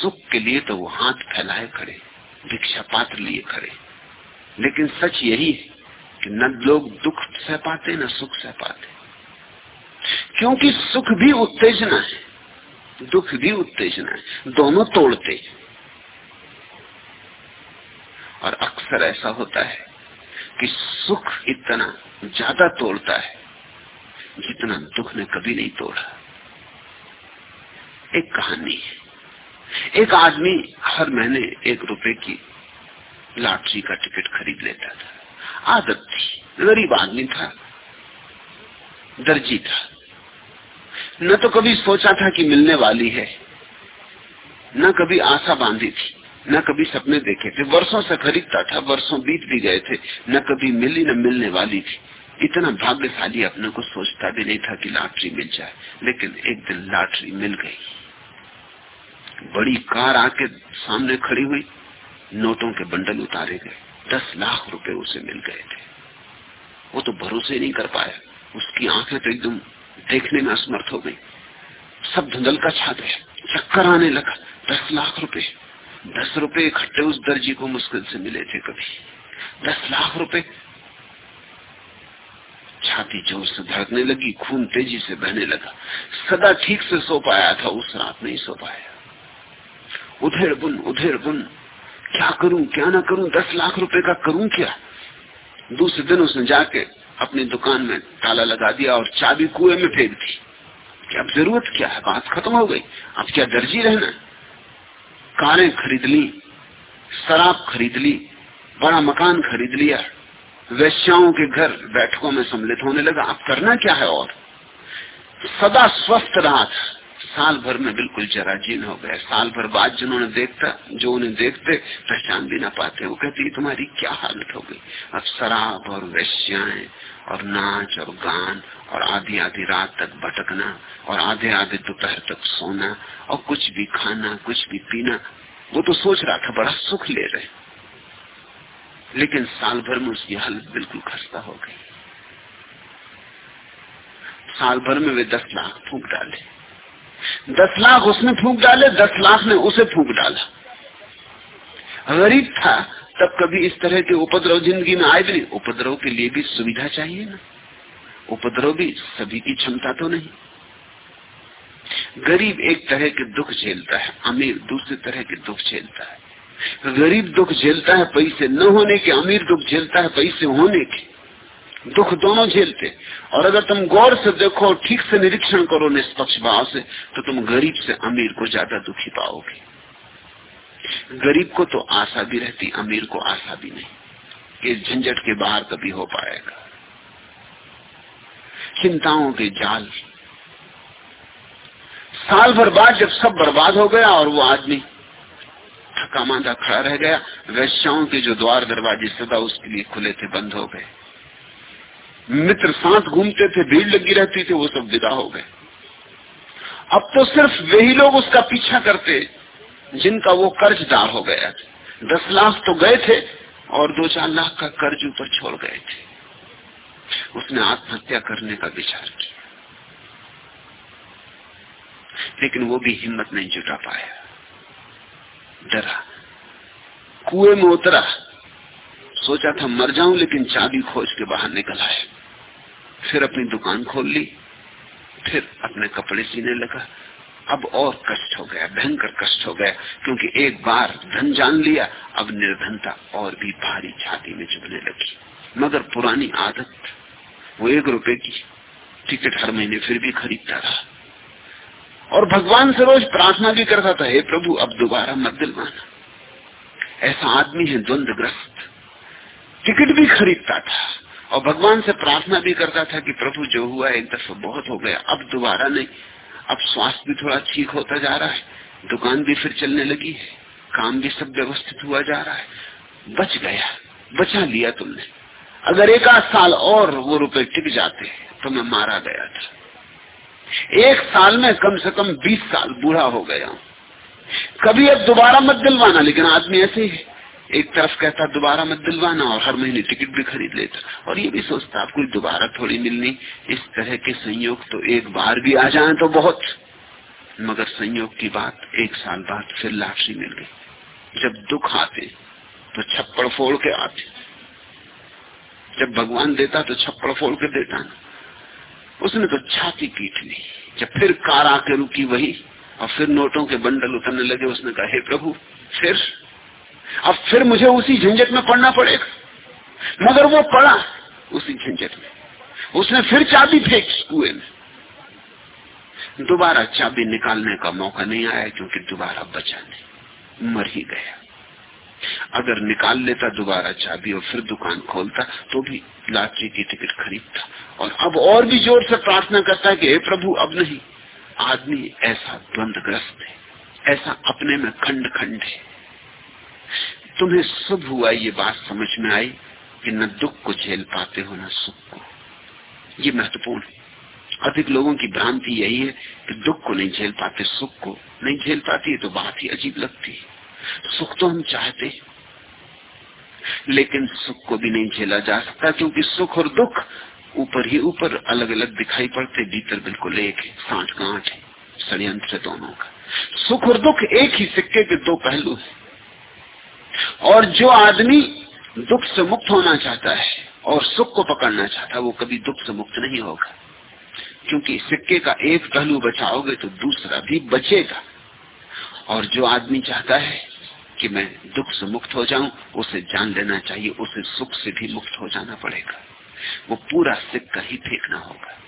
सुख के लिए तो वो हाथ फैलाए खड़े, भिक्षा पात्र लिए खड़े। लेकिन सच यही है कि न लोग दुख सह पाते, न सुख सह पाते। क्योंकि सुख भी उत्तेजना है, दुख भी उत्तेजना है, दोनों तोड़ते और अक्सर ऐसा होता है कि सुख इतना ज़्यादा तोड़ता है, जितना दुख ने कभी नहीं तोड़ा। एक कहानी है। एक आदमी हर महीने एक रुपए की लॉटरी का टिकट खरीद लेता था। आदत थी। गरीब आदमी था। दर्जी था। न तो कभी सोचा था कि मिलने वाली है, न कभी आशा बांधी थी। न कभी सपने देखे थे। वर्षों से खरीदता था, वर्षों बीत भी गए थे। न कभी मिली, न मिलने वाली थी। इतना भाग्यशाली अपने को सोचता भी नहीं था कि लॉटरी मिल जाए। लेकिन एक दिन लॉटरी मिल गई। बड़ी कार आके सामने खड़ी हुई। नोटों के बंडल उतारे गए। दस लाख रुपए उसे मिल गए थे। वो तो भरोसे नहीं कर पाया। उसकी आँखें तो एकदम देखने में असमर्थ हो गई। सब धुंधल का छा गया। चक्कर आने लगा। दस लाख रुपए। दस रुपए इकट्ठे उस दर्जी को मुश्किल से मिले थे कभी। दस लाख रुपए। छाती ज़ोर से धड़कने लगी, खून तेज़ी से बहने लगा। सदा ठीक से सो पाया था, उस रात नहीं सो पाया। उधेड़ बुन उधेड़ बुन। क्या करूँ, क्या ना करूँ, दस लाख रुपए का करूँ क्या? दूसरे दिन उसने जाके अपनी दुकान में ताला लगा दिया और चाबी कुएँ में फेंक दी। अब ज़रूरत क्या है? बात खत्म हो गई। अब क्या दर्जी रहना कारें खरीद ली, शराब खरीद ली, बड़ा मकान खरीद लिया, वैश्याओं के घर बैठकों में सम्मिलित होने लगा। अब करना क्या है और? सदा स्वस्थ रहा था। साल भर में बिल्कुल जराजीन हो गया। साल भर बाद जिन्होंने देखता, जो उन्हें देखते, पहचान भी ना पाते। वो कहती तुम्हारी क्या हालत हो गई? अब शराब और वैश्याएँ और नाच और गान और आधी आधी रात तक भटकना और आधे आधे दोपहर तक सोना और कुछ भी खाना, कुछ भी पीना, वो तो सोच रहा था, बड़ा सुख ले रहे। लेकिन साल भर में उसकी हालत बिल्कुल खस्ता हो गई। साल भर में वे दस लाख फूक डाले। दस लाख उसने फूक डाले, दस लाख ने उसे फूक डाला। गरीब था तब कभी इस तरह के उपद्रव ज़िंदगी में आए भी नहीं। उपद्रव के लिए भी सुविधा चाहिए ना। उपद्रव भी सभी की क्षमता तो नहीं। गरीब एक तरह के दुख झेलता है, अमीर दूसरे तरह के दुख झेलता है। गरीब दुख झेलता है पैसे न होने के, अमीर दुख झेलता है पैसे होने के। दुख दोनों झेलते और अगर तुम गौर से देखो, ठीक से निरीक्षण करो निष्पक्ष भाव से तो तुम गरीब से अमीर को ज़्यादा दुखी पाओगे। गरीब को तो आशा भी रहती, अमीर को आशा भी नहीं इस झंझट के बाहर कभी हो पाएगा। चिंताओं के जाल। साल भर बाद जब सब बर्बाद हो गया और वो आदमी थका मांदा खड़ा रह गया, वैश्याओं के जो द्वार दरवाजे सदा उसके लिए खुले थे, बंद हो गए। मित्र साथ घूमते थे, भीड़ लगी रहती थी, वो सब विदा हो गए। अब तो सिर्फ़ वही लोग उसका पीछा करते। जिनका वो कर्जदार हो गया था। दस लाख तो गए थे और दो चार लाख का कर्ज ऊपर छोड़ गए थे। उसने आत्महत्या करने का विचार किया। लेकिन वो भी हिम्मत नहीं जुटा पाया। डरा। कुएँ में उतरा। सोचा था मर जाऊँ, लेकिन चाबी खोज के बाहर निकल आए फिर अपनी दुकान खोल ली। फिर अपने कपड़े सीने लगा। अब और कष्ट हो गया, भयंकर कष्ट हो गया, क्योंकि एक बार धन जान लिया, अब निर्धनता और भी भारी छाती में चुभने लगी। मगर पुरानी आदत, वो एक रुपए की टिकट हर महीने फिर भी खरीदता रहा। और भगवान से रोज प्रार्थना भी करता था, हे प्रभु, अब दोबारा मत दिलवाना। ऐसा आदमी है, द्वंद्वग्रस्त। टिकट भी खरीदता था, और भगवान से प्रार्थना भी करता था कि, प्रभु, जो हुआ एक दफ़ा बहुत हो गया, अब दोबारा नहीं। अब स्वास्थ्य भी थोड़ा ठीक होता जा रहा है। दुकान भी फिर चलने लगी है। काम भी सब व्यवस्थित हुआ जा रहा है। बच गया। बचा लिया तुमने। अगर एक आध साल और वो रुपए टिक जाते तो मैं मारा गया था। एक साल में कम से कम बीस साल बूढ़ा हो गया कभी अब दोबारा मत दिलवाना, लेकिन आदमी ऐसे ही। एक तरफ़ कहता, दोबारा मत दिलवाना। और हर महीने टिकट भी खरीद लेता। और ये भी सोचता कोई दोबारा थोड़ी मिलनी। इस तरह के संयोग तो एक बार भी आ जाए तो बहुत। मगर संयोग की बात एक साल बाद फिर लाठी मिल गई। जब दुख आते तो छप्पड़ फोड़ के आते। जब भगवान देता तो छप्पड़ फोड़ के देता ना। उसने तो छाती पीट ली। जब फिर कार आके रुकी वही, और फिर नोटों के बंडल उतरने लगे, उसने कहा, हे प्रभु, फिर अब फिर मुझे उसी झंझट में पड़ना पड़ेगा। मगर वो पड़ा उसी झंझट में। उसने फिर चाबी फेंकी कुएँ में। दोबारा चाबी निकालने का मौका नहीं आया, क्योंकि दोबारा बचा नहीं। मर ही गया। अगर निकाल लेता दोबारा चाबी और फिर दुकान खोलता तो भी लाटरी की टिकट खरीदता। और अब और भी ज़ोर से प्रार्थना करता कि, हे प्रभु, अब नहीं। आदमी ऐसा द्वंद्वग्रस्त है, ऐसा अपने में खंड खंड है। तुम्हें शुभ हुआ ये बात समझ में आई कि न दुख को झेल पाते हो, न सुख को। ये महत्वपूर्ण है। अधिक लोगों की भ्रांति यही है कि दुख को नहीं झेल पाते, सुख को नहीं झेल पाती तो बात ही अजीब लगती है। सुख तो हम चाहते लेकिन सुख को भी नहीं झेला जा सकता, क्योंकि सुख और दुख ऊपर ही ऊपर अलग अलग दिखाई पड़ते भीतर बिल्कुल एक है साठ गांठ है, षडयंत्र दोनों का। सुख और दुख एक ही सिक्के के दो पहलू है। और जो आदमी दुख से मुक्त होना चाहता है और सुख को पकड़ना चाहता है, वो कभी दुख से मुक्त नहीं होगा। क्योंकि सिक्के का एक पहलू बचाओगे तो दूसरा भी बचेगा। और जो आदमी चाहता है कि मैं दुख से मुक्त हो जाऊँ, उसे जान लेना चाहिए, उसे सुख से भी मुक्त हो जाना पड़ेगा। वो पूरा सिक्का ही फेंकना होगा।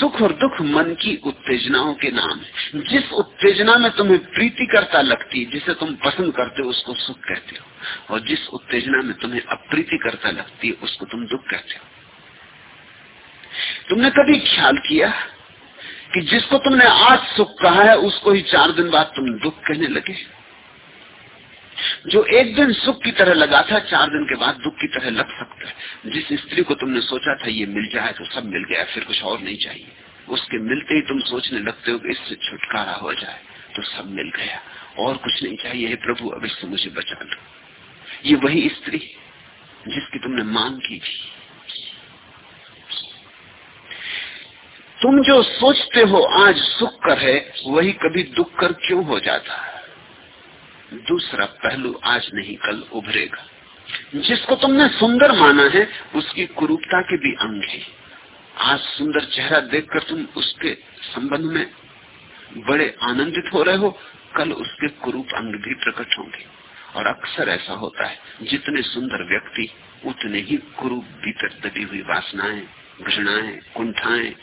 सुख और दुख मन की उत्तेजनाओं के नाम है। जिस उत्तेजना में तुम्हें प्रीति करता लगती है जिसे तुम पसंद करते हो, उसको सुख कहते हो। और जिस उत्तेजना में तुम्हें अप्रीति करता लगती है उसको तुम दुख कहते हो। तुमने कभी ख्याल किया कि जिसको तुमने आज सुख कहा है, उसको ही चार दिन बाद तुम दुख कहने लगे? जो एक दिन सुख की तरह लगा था, चार दिन के बाद दुख की तरह लग सकता है। जिस स्त्री को तुमने सोचा था ये मिल जाए तो सब मिल गया, फिर कुछ और नहीं चाहिए। उसके मिलते ही तुम सोचने लगते हो कि इससे छुटकारा हो जाए तो सब मिल गया। और कुछ नहीं चाहिए। हे प्रभु, अब इससे मुझे बचा लो। ये वही स्त्री जिसकी तुमने मांग की थी। तुम जो सोचते हो आज सुख कर है, वही कभी दुख कर क्यों हो जाता है? दूसरा पहलू आज नहीं, कल उभरेगा। जिसको तुमने सुंदर माना है, उसकी कुरूपता के भी अंग है। आज सुंदर चेहरा देखकर तुम उसके संबंध में बड़े आनंदित हो रहे हो, कल उसके कुरूप अंग भी प्रकट होंगे। और अक्सर ऐसा होता है, जितने सुंदर व्यक्ति, उतने ही कुरूप भीतर दबी हुई वासनाएँ, घृणाएँ, कुंठाएँ,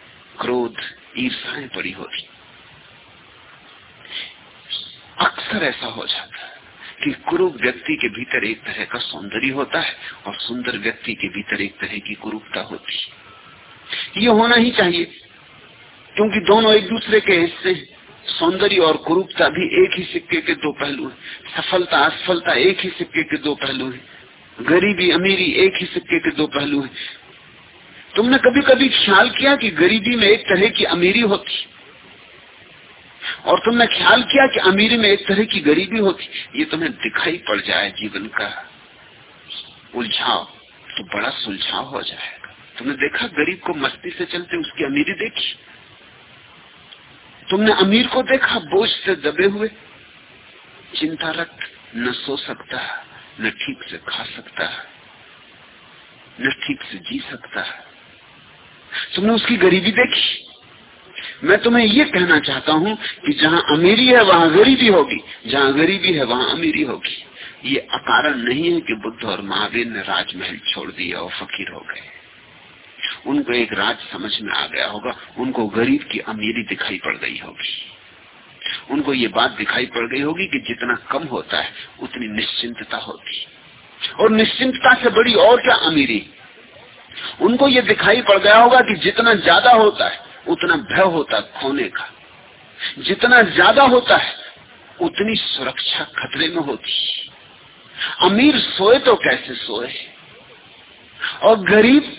क्रोध ईर्षाएँ पड़ी होती। अक्सर ऐसा हो जाता है कि कुरूप व्यक्ति के भीतर एक तरह का सौंदर्य होता है और सुंदर व्यक्ति के भीतर एक तरह की कुरूपता होती है। ये होना ही चाहिए, क्योंकि दोनों एक दूसरे के हिस्से सौंदर्य और कुरूपता भी एक ही सिक्के के दो पहलू है। सफलता, असफलता एक ही सिक्के के दो पहलू है। गरीबी, अमीरी एक ही सिक्के के दो पहलू है। तुमने कभी कभी ख्याल किया कि गरीबी में एक तरह की अमीरी होती और तुमने ख्याल किया कि अमीरी में एक तरह की गरीबी होती? ये तुम्हें दिखाई पड़ जाए जीवन का। उलझाव तो बड़ा सुलझाव हो जाएगा। तुमने देखा गरीब को मस्ती से चलते उसकी अमीरी देखी? तुमने अमीर को देखा बोझ से दबे हुए? चिंता रख, न सो सकता, न ठीक से खा सकता, न ठीक से जी सकता। तुमने उसकी गरीबी देखी? मैं तुम्हें ये कहना चाहता हूँ कि जहाँ अमीरी है, वहाँ गरीबी होगी। जहाँ गरीबी है, वहाँ अमीरी होगी। ये अकारण नहीं है कि बुद्ध और महावीर ने राजमहल छोड़ दिया और फकीर हो गए। उनको एक राज समझ में आ गया होगा। उनको गरीब की अमीरी दिखाई पड़ गई होगी। उनको ये बात दिखाई पड़ गई होगी कि जितना कम होता है, उतनी निश्चिंतता होती। और निश्चिंतता से बड़ी और क्या अमीरी? उनको ये दिखाई पड़ गया होगा कि जितना ज़्यादा होता है उतना भय होता खोने का। जितना ज़्यादा होता है, उतनी सुरक्षा खतरे में होती अमीर सोए तो कैसे सोए? और गरीब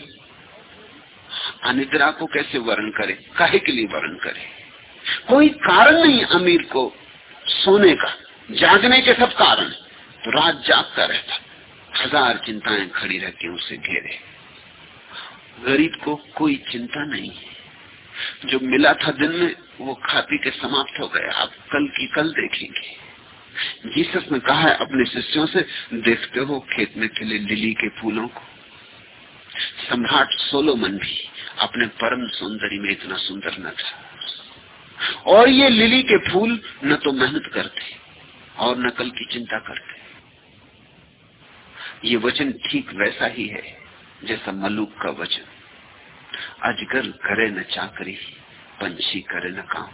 अनिद्रा को कैसे वर्ण करे? काहे के लिए वर्ण करे? कोई कारण नहीं अमीर को सोने का। जागने के सब कारण। तो रात जागता रहता। हज़ार चिंताएँ खड़ी रहती उसे घेरे। गरीब को कोई चिंता नहीं है। जो मिला था दिन में, वो खा पी के समाप्त हो गया आप कल की कल देखेंगे। जीसस ने कहा है अपने शिष्यों से, देखते हो खेत में खिले लिली के फूलों को। सम्राट सोलोमन भी अपने परम सौंदर्य में इतना सुंदर न था। और ये लिली के फूल न तो मेहनत करते और न कल की चिंता करते। ये वचन ठीक वैसा ही है, जैसा मलुक का वचन। अजगर करे न चाकरी पंछी करे न काम।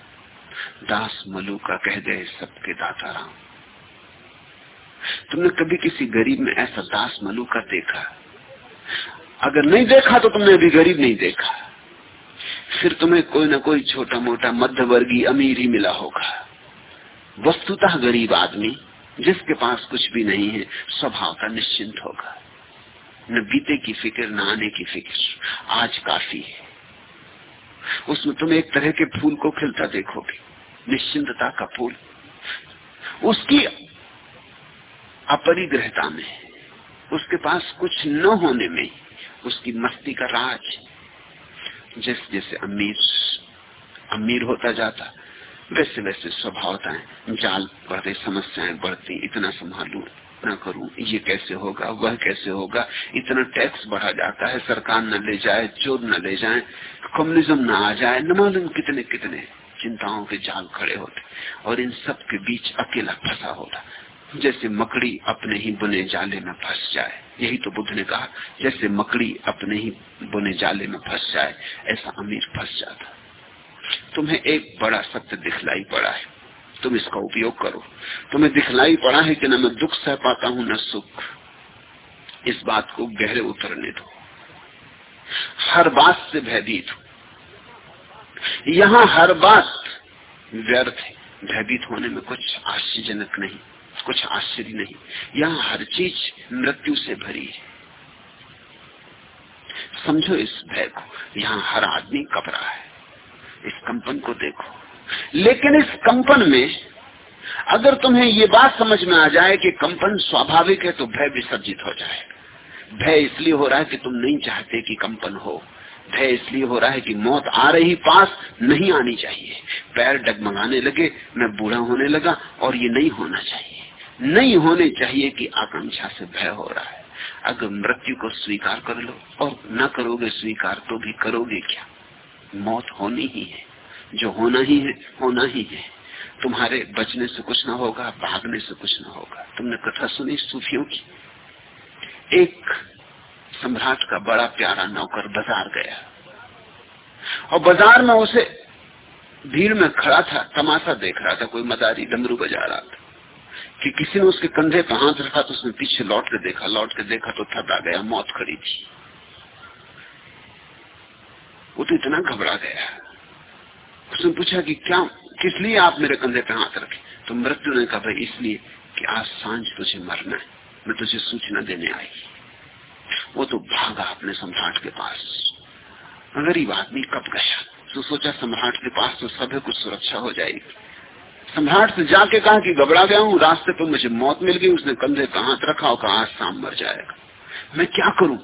दास मलू का कह गए सबके दाता राम। तुमने कभी किसी गरीब में ऐसा दास मलू का देखा? अगर नहीं देखा तो तुमने अभी गरीब नहीं देखा। फिर तुम्हें कोई ना कोई छोटा मोटा मध्यवर्गीय अमीर ही मिला होगा। वस्तुतः गरीब आदमी, जिसके पास कुछ भी नहीं है, स्वभाव का निश्चिंत होगा। न बीते की फ़िक्र न आने की फ़िक्र। आज काफ़ी है। उसमें तुम एक तरह के फूल को खिलता देखोगे। निश्चिंतता का फूल। उसकी अपरिग्रहता में, उसके पास कुछ न होने में, उसकी मस्ती का राज। जैसे जैसे अमीर अमीर होता जाता, वैसे वैसे स्वभावताएँ जाल बढ़ते, समस्याएँ बढ़ती, इतना संभालू। इतना करूँ, ये कैसे होगा, वह कैसे होगा? इतना टैक्स बढ़ा जाता है, सरकार न ले जाए, चोर न ले जाए कम्युनिज्म न आ जाए, न मालूम कितने कितने चिंताओं के जाल खड़े होते और इन सब के बीच अकेला फंसा होता जैसे मकड़ी अपने ही बुने जाले में फंस जाए, यही तो बुद्ध ने कहा, जैसे मकड़ी अपने ही बुने जाले में फंस जाए, ऐसा अमीर फंस जाता तुम्हें एक बड़ा सत्य दिखलाई पड़ा है। तुम इसका उपयोग करो। तुम्हें दिखलाई पड़ा है कि न मैं दुख सह पाता हूँ, न सुख। इस बात को गहरे उतरने दो। हर बात से भयभीत हो। यहाँ हर बात व्यर्थ है। भयभीत होने में कुछ आश्चर्यजनक नहीं, कुछ आश्चर्य नहीं। यहाँ हर चीज़ मृत्यु से भरी है। समझो इस भय को। यहाँ हर आदमी कपड़ा है। इस कंपन को देखो। लेकिन इस कंपन में अगर तुम्हें ये बात समझ में आ जाए कि कंपन स्वाभाविक है तो भय विसर्जित हो जाए। भय इसलिए हो रहा है कि तुम नहीं चाहते कि कंपन हो। भय इसलिए हो रहा है कि मौत आ रही पास नहीं आनी चाहिए। पैर डगमगाने लगे, मैं बूढ़ा होने लगा और ये नहीं होना चाहिए। नहीं होने चाहिए कि आकांक्षा से भय हो रहा है। अगर मृत्यु को स्वीकार कर लो और न करोगे स्वीकार तो भी करोगे क्या? मौत होनी ही है। जो होना ही है, होना ही है। तुम्हारे बचने से कुछ ना होगा, भागने से कुछ ना होगा। तुमने कथा सुनी सूफियों की? एक सम्राट का बड़ा प्यारा नौकर बाज़ार गया। और बाज़ार में उसे भीड़ में खड़ा था, तमाशा देख रहा था, कोई मदारी डमरू बजा रहा था। कि किसी ने उसके कंधे पर हाथ रखा तो उसने पीछे लौट के देखा, लौट के देखा तो थका गया, मौत खड़ी थी। वो तो इतना घबरा गया। उसने पूछा कि क्या, किस लिए आप मेरे कंधे पे हाथ रखे? तो मृत्यु ने कहा इसलिए कि आज साँझ तुझे मरना है। मैं तुझे सूचना देने आई वो तो भागा अपने सम्राट के पास। गरीब आदमी कब गया? तो सोचा, सम्राट के पास तो सभी कुछ सुरक्षा हो जाएगी। सम्राट से जाके कहा कि घबरा गया हूँ, रास्ते पर मुझे मौत मिल गई, उसने कंधे का हाथ रखा और कहा, आज शाम मर जाएगा। मैं क्या करूँ?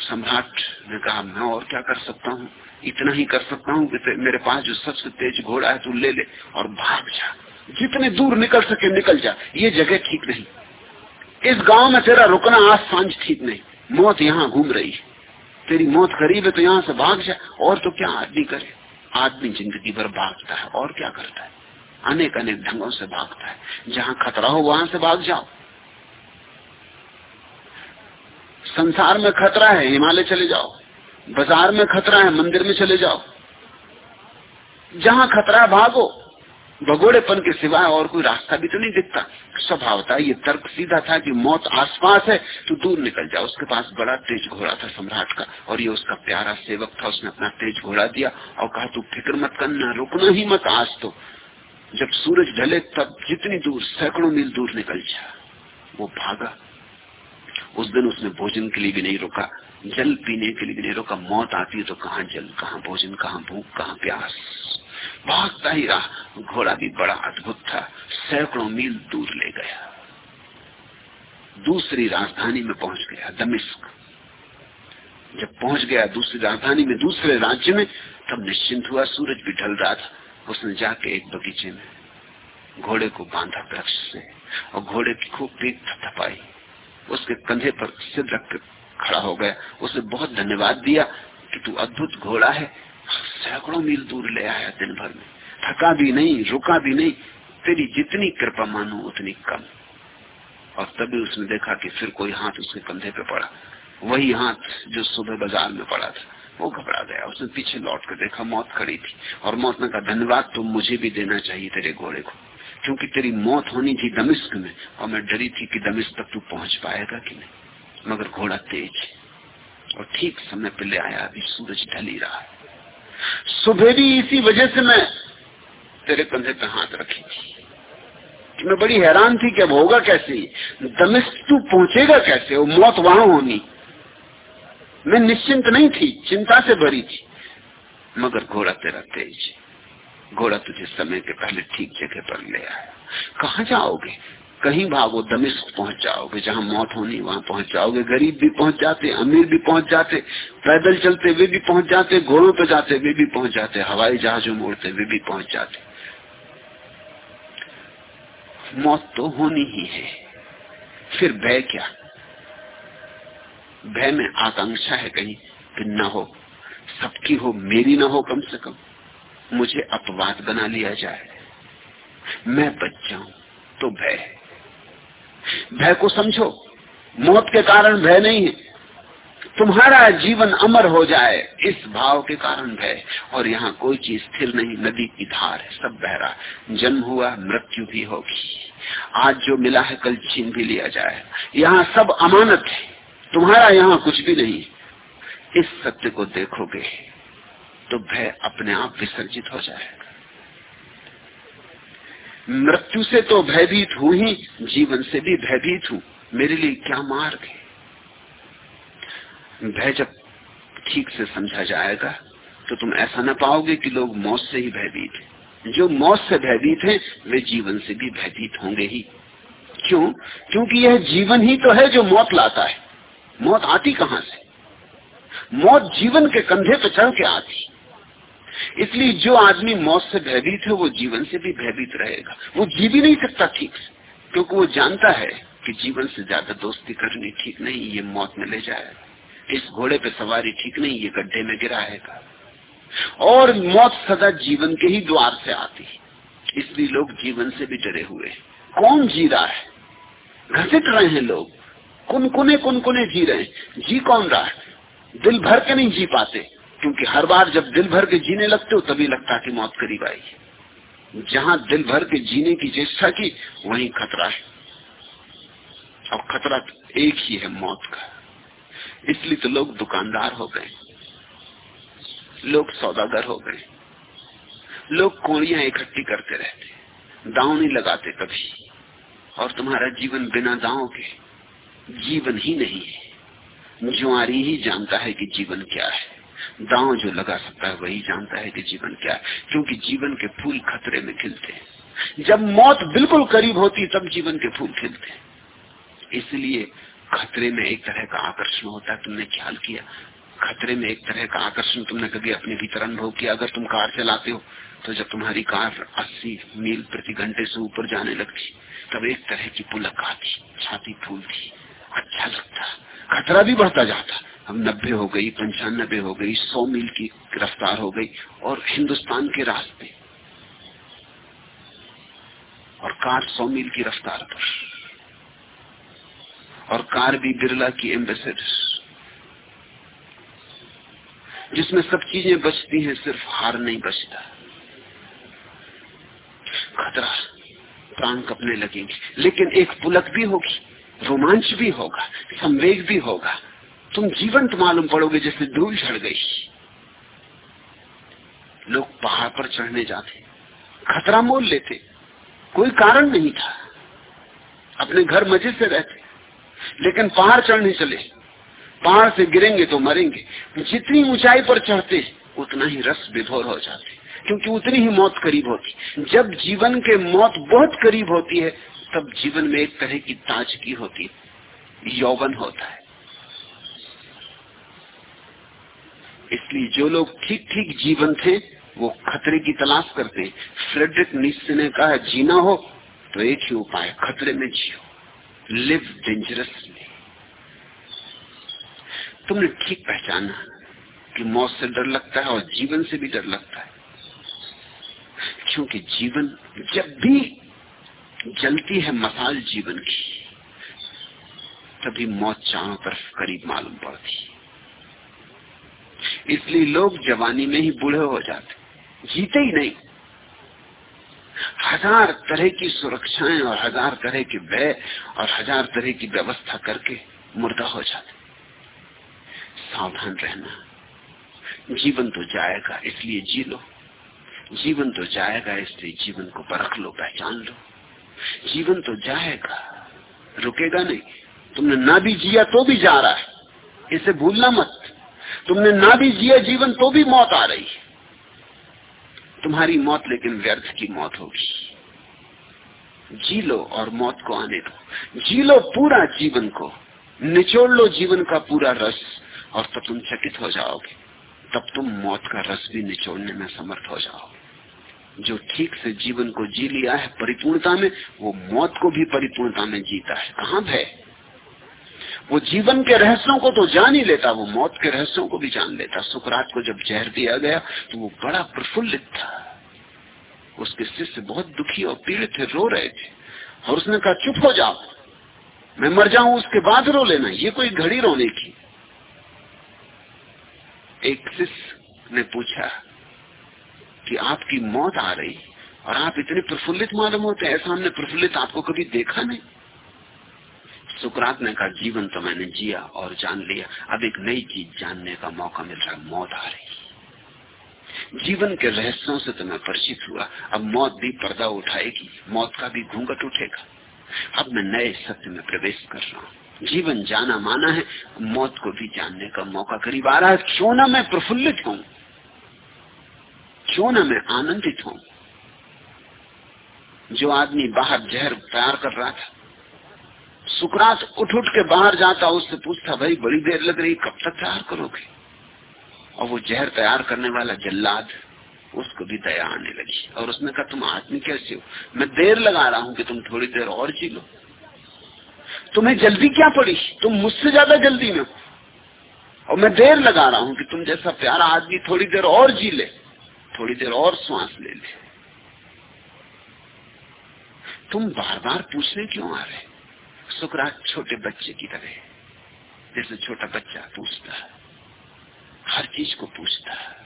सम्राट ने कहा, मैं और क्या कर सकता हूँ? इतना ही कर सकता हूँ मेरे पास जो सबसे तेज घोड़ा है, तू ले ले और भाग जा। जितने दूर निकल सके निकल जा। ये जगह ठीक नहीं। इस गाँव में तेरा रुकना आज साँझ ठीक नहीं। मौत यहाँ घूम रही है। तेरी मौत करीब है तो यहाँ से भाग जा। और तो क्या आदमी करे? आदमी ज़िंदगी भर भागता है, और क्या करता है? अनेक अनेक ढंगों से भागता है। जहाँ खतरा हो, वहाँ से भाग जाओ। संसार में खतरा है, हिमालय चले जाओ। बाज़ार में खतरा है, मंदिर में चले जाओ। जहाँ खतरा भागो, भगोड़ेपन के सिवाय और कोई रास्ता भी तो नहीं दिखता। स्वभाव था ये तर्क सीधा था कि मौत आसपास है तो दूर निकल जाओ। उसके पास बड़ा तेज घोड़ा था सम्राट का, और ये उसका प्यारा सेवक था, उसने अपना तेज घोड़ा दिया और कहा, तू फ़िक्र मत करना, रुकना ही मत आज तो। जब सूरज ढले, तब जितनी दूर सैकड़ों मील दूर निकल जा, वो भागा। उस दिन उसने भोजन के लिए भी नहीं रुका। जल पीने के लिए भी का मौत आती है तो कहाँ जल, कहाँ भोजन, कहाँ भूख, कहाँ प्यास? भागता ही रहा। घोड़ा भी बड़ा अद्भुत था। सैकड़ों मील दूर ले गया। दूसरी राजधानी में पहुँच गया, दमिश्क। जब पहुँच गया दूसरी राजधानी में, दूसरे राज्य में, तब निश्चिंत हुआ, सूरज भी ढल रहा था। उसने जाके एक बगीचे में घोड़े को बांधा वृक्ष से, और घोड़े की खूब पीठ थपाई उसके कंधे पर सिर रख खड़ा हो गया। उसे बहुत धन्यवाद दिया कि तू अद्भुत घोड़ा है। सैकड़ों मील दूर ले आया दिन भर में। थका भी नहीं, रुका भी नहीं। तेरी जितनी कृपा मानो, उतनी कम। और तभी उसने देखा कि फिर कोई हाथ उसके कंधे पे पड़ा। वही हाथ जो सुबह बाज़ार में पड़ा था, वो घबरा गया। उसने पीछे लौट कर देखा मौत खड़ी थी। और मौत ने कहा, धन्यवाद, तुम मुझे भी देना चाहिए तेरे घोड़े को। क्योंकि तेरी मौत होनी थी दमिश्क में, और मैं डरी थी कि दमिश्क तक तू पहुँच पाएगा कि नहीं। मगर घोड़ा तेज। और ठीक समय पर ले आया अभी सूरज ढल ही रहा सुबह भी इसी वजह से मैं तेरे कंधे पे हाथ रखी थी कि मैं बड़ी हैरान थी कि अब होगा कैसे? दमिश्क तू पहुंचेगा कैसे? वो मौत वहाँ होनी। मैं निश्चिंत नहीं थी, चिंता से भरी थी। मगर घोड़ा तेरा तेज घोड़ा तुझे समय के पहले ठीक जगह पर ले आया। कहा जाओगे? कहीं भागो, दमिश्क पहुँच जाओगे जहाँ मौत होनी, वहाँ पहुँच जाओगे। गरीब भी पहुँच जाते, अमीर भी पहुँच जाते, पैदल चलते, वे भी पहुँच जाते, घोड़ों पे जाते, वे भी पहुँच जाते, हवाई जहाजों में उड़ते, वे भी पहुँच जाते। मौत तो होनी ही है। फिर भय क्या? भय में आकांक्षा है कहीं कि न हो। सबकी हो, मेरी ना हो कम से कम। मुझे अपवाद बना लिया जाए। मैं बच जाऊँ तो भय भय को समझो। मौत के कारण भय नहीं है। तुम्हारा जीवन अमर हो जाए, इस भाव के कारण भय। और यहाँ कोई चीज़ स्थिर नहीं, नदी की धार है, सब बहरा। जन्म हुआ, मृत्यु भी होगी। आज जो मिला है, कल छीन भी लिया जाए। यहाँ सब अमानत है। तुम्हारा यहाँ कुछ भी नहीं। इस सत्य को देखोगे तो भय अपने आप विसर्जित हो जाएगा। मृत्यु से तो भयभीत हूँ ही, जीवन से भी भयभीत हूँ। मेरे लिए क्या मार्ग है? भय जब ठीक से समझा जाएगा तो तुम ऐसा ना पाओगे कि लोग मौत से ही भयभीत हैं। जो मौत से भयभीत हैं, वे जीवन से भी भयभीत होंगे ही। क्यों? क्योंकि यह जीवन ही तो है जो मौत लाता है। मौत आती कहाँ से? मौत जीवन के कंधे पर चढ़ के आती। इसलिए जो आदमी मौत से भयभीत है, वो जीवन से भी भयभीत रहेगा। वो जी भी नहीं सकता ठीक से, क्योंकि वो जानता है कि जीवन से ज़्यादा दोस्ती करनी ठीक नहीं, ये मौत में ले जाएगा। इस घोड़े पे सवारी ठीक नहीं, ये गड्ढे में गिराएगा। और मौत सदा जीवन के ही द्वार से आती है। इसलिए लोग जीवन से भी डरे हुए कौन जी रहा है? घसीट रहे हैं लोग। कुनकुने कुनकुने जी रहे हैं। जी कौन रहा है? दिल भर के नहीं जी पाते। क्योंकि हर बार जब दिल भर के जीने लगते हो, तभी लगता है कि मौत करीब आई जहाँ दिल भर के जीने की चेष्टा की, वहीं खतरा है। और खतरा तो एक ही है मौत का। इसलिए तो लोग दुकानदार हो गए। लोग सौदागर हो गए। लोग कोड़ियाँ इकट्ठी करते रहते। दांव नहीं लगाते कभी। और तुम्हारा जीवन बिना दांव के जीवन ही नहीं है। जुआरी ही जानता है कि जीवन क्या है। दांव जो लगा सकता है, वही जानता है कि जीवन क्या है। क्योंकि जीवन के फूल खतरे में खिलते हैं। जब मौत बिल्कुल करीब होती, तब जीवन के फूल खिलते हैं। इसलिए खतरे में एक तरह का आकर्षण होता है, तुमने ख्याल किया। खतरे में एक तरह का आकर्षण तुमने कभी अपने भीतर अनुभव किया? अगर तुम कार चलाते हो तो जब तुम्हारी कार 80 मील प्रति घंटे से ऊपर जाने लगती, तब एक तरह की पुलक आती, छाती फूलती अच्छा लगता। खतरा भी बढ़ता जाता। अब नब्बे हो गई पंचानबे हो गई, सौ मील की रफ्तार हो गई और हिंदुस्तान के रास्ते। और कार सौ मील की रफ्तार पर। और कार भी बिरला की एम्बेसडर। जिसमें सब चीज़ें बचती हैं, सिर्फ़ हार नहीं बचता। खतरा प्राण कपने लगेंगे। लेकिन एक पुलक भी होगी, रोमांच भी होगा, संवेग भी होगा। तुम जीवंत मालूम पड़ोगे जैसे धूल झड़ गई। लोग पहाड़ पर चढ़ने जाते, खतरा मोल लेते, कोई कारण नहीं था। अपने घर मज़े से रहते, लेकिन पहाड़ चढ़ने चले। पहाड़ से गिरेंगे तो मरेंगे। जितनी ऊंचाई पर चढ़ते, उतना ही रस विभोर हो जाते, क्योंकि उतनी ही मौत करीब होती। जब जीवन के मौत बहुत करीब होती है, तब जीवन में एक तरह की ताजगी होती यौवन होता है। इसलिए जो लोग ठीक ठीक जीवन थे, वो खतरे की तलाश करते। फ्रेडरिक निश्चय ने कहा, जीना हो तो एक ही उपाय, खतरे में जियो। लिव डेंजरसली तुमने ठीक पहचाना कि मौत से डर लगता है और जीवन से भी डर लगता है। क्योंकि जीवन जब भी जलती है मसाल जीवन की, तभी मौत चारों तरफ़ करीब मालूम पड़ती इसलिए लोग जवानी में ही बूढ़े हो जाते जीते ही नहीं। हज़ार तरह की सुरक्षाएँ और हज़ार तरह के व्यय और हज़ार तरह की व्यवस्था करके मुर्दा हो जाते सावधान रहना। जीवन तो जाएगा, इसलिए जी लो। जीवन तो जाएगा, इसलिए जीवन को परख लो, पहचान लो। जीवन तो जाएगा, रुकेगा नहीं। तुमने ना भी जिया तो भी जा रहा है। इसे भूलना मत। तुमने ना भी जिया जीवन तो भी मौत आ रही है। तुम्हारी मौत लेकिन व्यर्थ की मौत होगी। जी लो और मौत को आने दो। जी लो पूरा जीवन को। निचोड़ लो जीवन का पूरा रस और तब तुम चकित हो जाओगे। तब तुम मौत का रस भी निचोड़ने में समर्थ हो जाओगे। जो ठीक से जीवन को जी लिया है परिपूर्णता में, वो मौत को भी परिपूर्णता में जीता है। कहा है वो जीवन के रहस्यों को तो जान ही लेता, वो मौत के रहस्यों को भी जान लेता। सुकरात को जब जहर दिया गया तो वो बड़ा प्रफुल्लित था। उसके शिष्य बहुत दुखी और पीड़ित थे, रो रहे थे। और उसने कहा, चुप हो जाओ। मैं मर जाऊँ, उसके बाद रो लेना। ये कोई घड़ी रोने की। एक शिष्य ने पूछा कि आपकी मौत आ रही और आप इतने प्रफुल्लित मालूम होते ऐसा हमने प्रफुल्लित आपको कभी देखा नहीं। सुकरात ने कहा, जीवन तो मैंने जिया और जान लिया। अब एक नई चीज़ जानने का मौका मिल रहा मौत आ रही जीवन के रहस्यों से तो मैं परिचित हुआ। अब मौत भी पर्दा उठाएगी, मौत का भी घूंघट उठेगा। अब मैं नए सत्य में प्रवेश कर रहा हूँ। जीवन जाना माना है, मौत को भी जानने का मौका करीब आ रहा है। क्यों ना मैं प्रफुल्लित हूँ क्यों ना मैं आनंदित हूँ जो आदमी बाहर जहर तैयार कर रहा था सुकरात उठ उठ के बाहर जाता, उससे पूछता, भाई, बड़ी देर लग रही, कब तक तैयार करोगे? और वो जहर तैयार करने वाला जल्लाद, उसको भी दया आने लगी। और उसने कहा, तुम आदमी कैसे हो? मैं देर लगा रहा हूँ कि तुम थोड़ी देर और जी लो। तुम्हें जल्दी क्या पड़ी? तुम मुझसे ज़्यादा जल्दी में और मैं देर लगा रहा हूँ कि तुम जैसा प्यारा आदमी थोड़ी देर और जी ले, थोड़ी देर और श्वास ले ले। तुम बार बार पूछने क्यों आ रहे सुकरात छोटे बच्चे की तरह जैसे छोटा बच्चा पूछता है, हर चीज़ को पूछता है।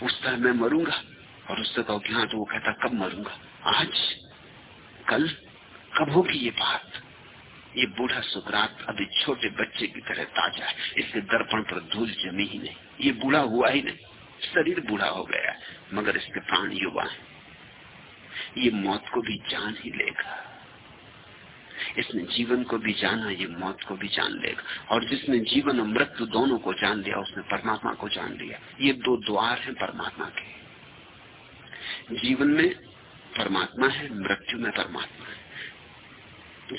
पूछता है, मैं मरूँगा? और उससे कहो कि हाँ तो वो कहता कब मरूँगा? आज? कल? कब होगी ये बात? ये बूढ़ा सुकरात अभी छोटे बच्चे की तरह ताज़ा है। इसके दर्पण पर धूल जमी ही नहीं। ये बूढ़ा हुआ ही नहीं। शरीर बूढ़ा हो गया मगर इसके प्राण युवा है। ये मौत को भी जान ही लेगा। इसने जीवन को भी जाना, ये मौत को भी जान लेगा। और जिसने जीवन और मृत्यु दोनों को जान लिया, उसने परमात्मा को जान लिया। ये दो द्वार हैं परमात्मा के। जीवन में परमात्मा है, मृत्यु में परमात्मा है।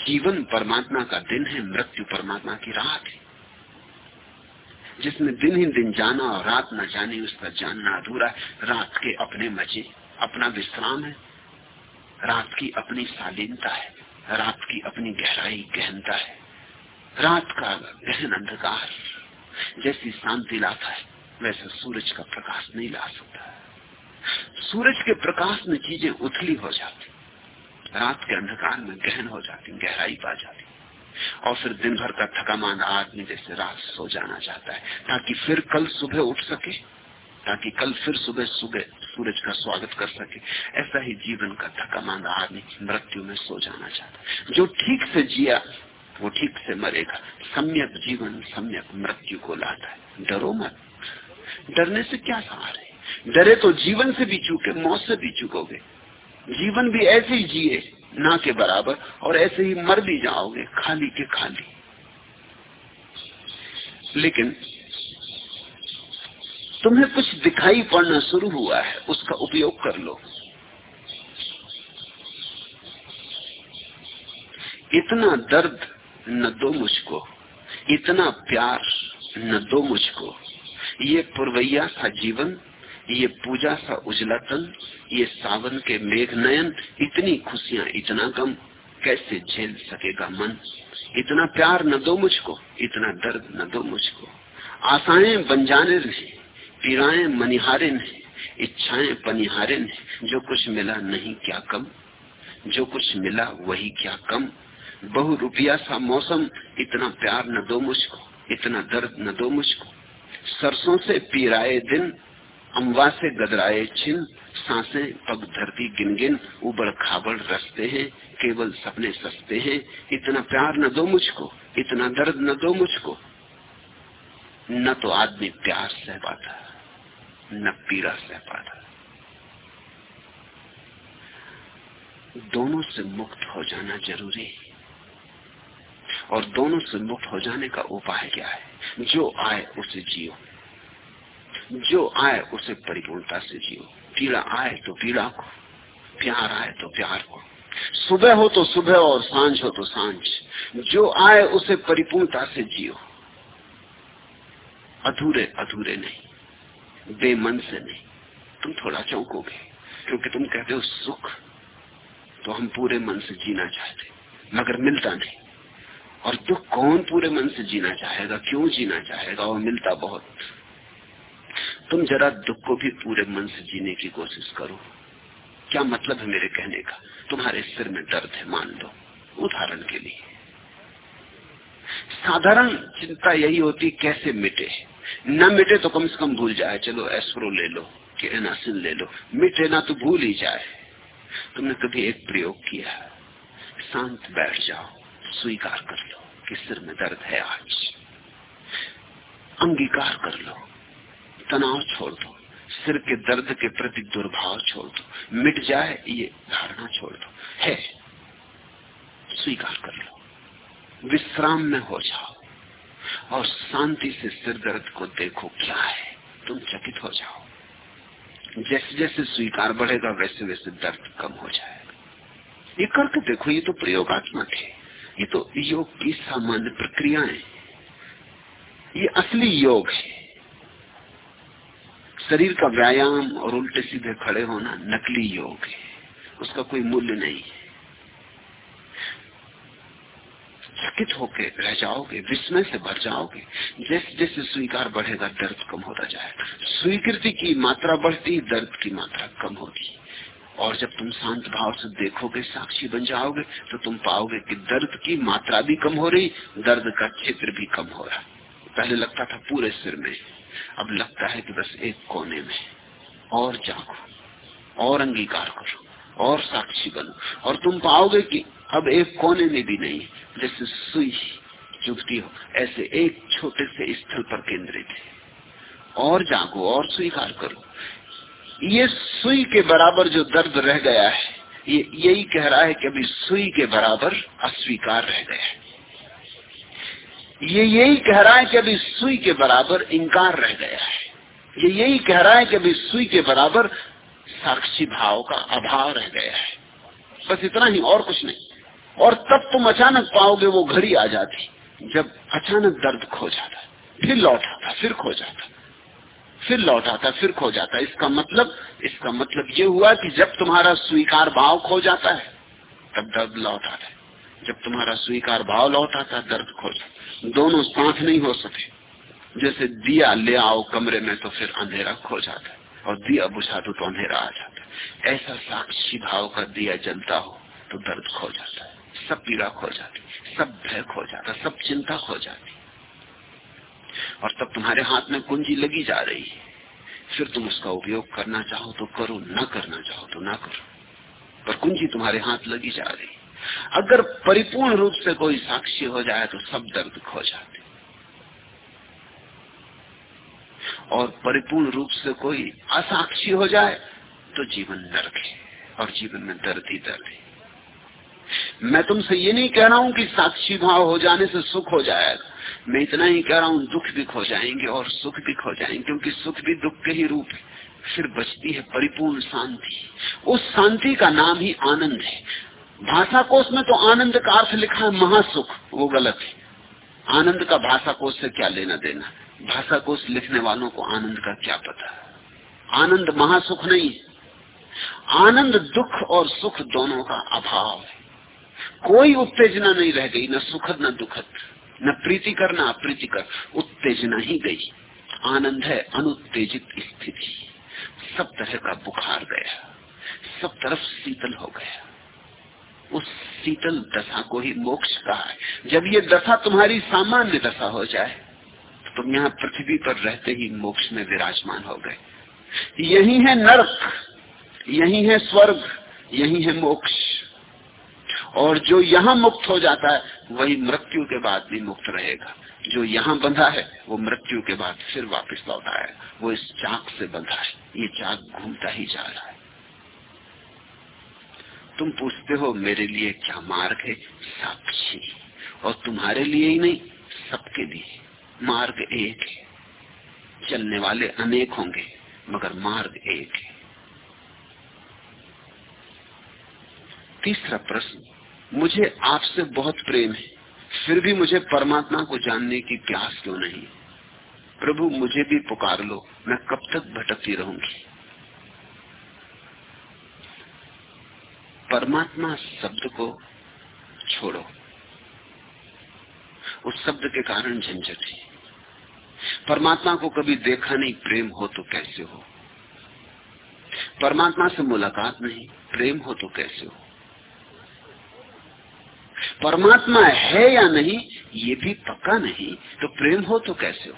जीवन परमात्मा का दिन है, मृत्यु परमात्मा की रात है। जिसने दिन ही दिन जाना और रात न जानी उसका जानना अधूरा है। रात के अपने मज़े, अपना विश्राम है। रात की अपनी शालीनता है। रात की अपनी गहराई गहनता है। रात का गहन अंधकार, जैसी शांति लाता है, वैसा सूरज का प्रकाश नहीं ला सकता। सूरज के प्रकाश में चीज़ें उथली हो जाती। रात के अंधकार में गहन हो जाती, गहराई पा जाती। और फिर दिन भर का थकामान आदमी जैसे रात सो जाना चाहता है, ताकि फिर कल सुबह उठ सके, ताकि कल फिर सुबह सुबह सूरज का स्वागत कर सके। ऐसा ही जीवन का थका मांदा आदमी मृत्यु में सो जाना चाहता जो ठीक से जिया, वो ठीक से मरेगा। सम्यक जीवन, सम्यक मृत्यु को लाता है। डरो मत। डरने से क्या सहार है? डरे तो जीवन से भी चूके, मौत से भी चूकोगे। जीवन भी ऐसे ही जिए, ना के बराबर, और ऐसे ही मर भी जाओगे, खाली के खाली। लेकिन तुम्हें कुछ दिखाई पड़ना शुरू हुआ है, उसका उपयोग कर लो। इतना दर्द न दो मुझको, इतना प्यार न दो मुझको। ये पुरवैया सा जीवन, ये पूजा सा उजला तन ये सावन के मेघ नयन, इतनी खुशियाँ, इतना गम, कैसे झेल सकेगा मन? इतना प्यार न दो मुझको, इतना दर्द न दो मुझको। आशाएँ बन जाने नहीं पीड़ाएँ मनिहारिन है, इच्छाएँ पनिहारिन है। जो कुछ मिला नहीं क्या कम? जो कुछ मिला वही क्या कम? बहु रुपया सा मौसम, इतना प्यार न दो मुझको, इतना दर्द न दो मुझको। सरसों से पीराए दिन, अम्बा से गदराए छिन। साँसें पग धरती गिन गिन, उबड़ खाबड़ रसते हैं, केवल सपने सस्ते हैं। इतना प्यार न दो मुझको, इतना दर्द न दो मुझको। न तो आदमी प्यार सह पाता न पीड़ा सह पाता दोनों से मुक्त हो जाना ज़रूरी है। और दोनों से मुक्त हो जाने का उपाय क्या है? जो आए उसे जियो। जो आए उसे परिपूर्णता से जियो। पीड़ा आए तो पीड़ा को, प्यार आए तो प्यार को। सुबह हो तो सुबह और साँझ हो तो साँझ। जो आए उसे परिपूर्णता से जियो। अधूरे अधूरे नहीं। बेमन से नहीं। तुम थोड़ा चौंकोगे, क्योंकि तुम कहते हो सुख तो हम पूरे मन से जीना चाहते मगर मिलता नहीं। और दुख कौन पूरे मन से जीना चाहेगा, क्यों जीना चाहेगा और मिलता बहुत। तुम जरा दुख को भी पूरे मन से जीने की कोशिश करो। क्या मतलब है मेरे कहने का? तुम्हारे सिर में दर्द है, मान लो, उदाहरण के लिए। साधारण चिंता यही होती कैसे मिटे? न मिटे तो कम से कम भूल जाए, चलो एस्प्रो ले लो कि एनासिन ले लो, मिटे ना तो भूल ही जाए। तुमने कभी एक प्रयोग किया शांत बैठ जाओ, स्वीकार कर लो कि सिर में दर्द है आज। अंगीकार कर लो, तनाव छोड़ दो, सिर के दर्द के प्रति दुर्भाव छोड़ दो, मिट जाए ये धारणा छोड़ दो। है, स्वीकार कर लो, विश्राम में हो जाओ। और शांति से सिर दर्द को देखो क्या है। तुम चकित हो जाओ। जैसे जैसे स्वीकार बढ़ेगा वैसे वैसे दर्द कम हो जाएगा। ये करके देखो, ये तो प्रयोगात्मक है। ये तो योग की सामान्य प्रक्रियाएँ ये असली योग है। शरीर का व्यायाम और उल्टे सीधे खड़े होना नकली योग है। उसका कोई मूल्य नहीं है। चकित होके रह जाओगे, विस्मय से भर जाओगे। जैसे जैसे स्वीकार बढ़ेगा, दर्द कम होता जाएगा। स्वीकृति की मात्रा बढ़ती, दर्द की मात्रा कम होती। और जब तुम शांत भाव से देखोगे, साक्षी बन जाओगे तो तुम पाओगे कि दर्द की मात्रा भी कम हो रही, दर्द का क्षेत्र भी कम हो रहा। पहले लगता था पूरे सिर में, अब लगता है कि बस एक कोने में। और जागो, और अंगीकार करो। और साक्षी बनो। और तुम पाओगे कि अब एक कोने में भी नहीं, जैसे सुई चुभती हो, ऐसे एक छोटे से स्थल पर केंद्रित है। और जागो, और स्वीकार करो। ये सुई के बराबर जो दर्द रह गया है, ये यही कह रहा है कि अभी सुई के बराबर अस्वीकार रह गया है। ये यही कह रहा है कि अभी सुई के बराबर इंकार रह गया है। ये यही कह रहा है कि अभी सुई के बराबर साक्षी भाव का अभाव रह गया है। बस इतना ही, और कुछ नहीं। और तब तुम अचानक पाओगे वो घड़ी आ जाती। जब अचानक दर्द खो जाता, फिर लौट आता, फिर खो जाता, फिर लौट आता, फिर खो जाता। इसका मतलब इसका मतलब ये हुआ कि जब तुम्हारा स्वीकार भाव खो जाता है, तब दर्द लौट आता है। जब तुम्हारा स्वीकार भाव लौट आता है दर्द खो जाता। दोनों साथ नहीं हो सके। जैसे दिया ले आओ कमरे में तो फिर अंधेरा खो जाता है। और दिया बुझा दो तो अंधेरा आ जाता है। ऐसा साक्षी भाव का दिया जलता हो तो दर्द खो जाता है। सब पीड़ा खो जाती सब भय खो जाता सब चिंता खो जाती और तब तुम्हारे हाथ में कुंजी लगी जा रही है। फिर तुम उसका उपयोग करना चाहो तो करो, ना करना चाहो तो ना करो। पर कुंजी तुम्हारे हाथ लगी जा रही अगर परिपूर्ण रूप से कोई साक्षी हो जाए तो सब दर्द खो जाते और परिपूर्ण रूप से कोई असाक्षी हो जाए तो जीवन नरक है, और जीवन में दर्द ही दर्द है। मैं तुमसे ये नहीं कह रहा हूँ कि साक्षी भाव हो जाने से सुख हो जाएगा। मैं इतना ही कह रहा हूँ, दुख भी खो जाएँगे और सुख भी खो जाएँगे, क्योंकि सुख भी दुख के ही रूप है। फिर बचती है परिपूर्ण शांति। उस शांति का नाम ही आनंद है। भाषा कोष में तो आनंद का अर्थ लिखा है महासुख, वो गलत है। आनंद का भाषा कोष से क्या लेना देना भाषा कोष लिखने वालों को आनंद का क्या पता? आनंद महासुख नहीं आनंद दुख और सुख दोनों का अभाव है। कोई उत्तेजना नहीं रह गई, न सुखद, न दुखद। न प्रीतिकर न अप्रीतिकर उत्तेजना ही गई। आनंद है अनुत्तेजित स्थिति। सब तरह का बुखार गया। सब तरफ़ शीतल हो गया। उस शीतल दशा को ही मोक्ष कहा है। जब ये दशा तुम्हारी सामान्य दशा हो जाए तो तुम यहाँ पृथ्वी पर रहते ही मोक्ष में विराजमान हो गए। यही है नरक, यही है स्वर्ग, यही है मोक्ष। और जो यहाँ मुक्त हो जाता है, वही मृत्यु के बाद भी मुक्त रहेगा। जो यहाँ बंधा है, वो मृत्यु के बाद फिर वापस लौट आएगा। वो इस चाक से बंधा है। ये चाक घूमता ही जा रहा है। तुम पूछते हो, मेरे लिए क्या मार्ग है? साक्षी। और तुम्हारे लिए ही नहीं, सबके लिए। मार्ग एक है। चलने वाले अनेक होंगे, मगर मार्ग एक है। तीसरा प्रश्न, मुझे आपसे बहुत प्रेम है, फिर भी मुझे परमात्मा को जानने की प्यास क्यों नहीं? प्रभु, मुझे भी पुकार लो, मैं कब तक भटकती रहूँगी? परमात्मा शब्द को छोड़ो। उस शब्द के कारण झंझट है। परमात्मा को कभी देखा नहीं, प्रेम हो तो कैसे हो? परमात्मा से मुलाकात नहीं, प्रेम हो तो कैसे हो? परमात्मा है या नहीं, ये भी पक्का नहीं तो प्रेम हो तो कैसे हो?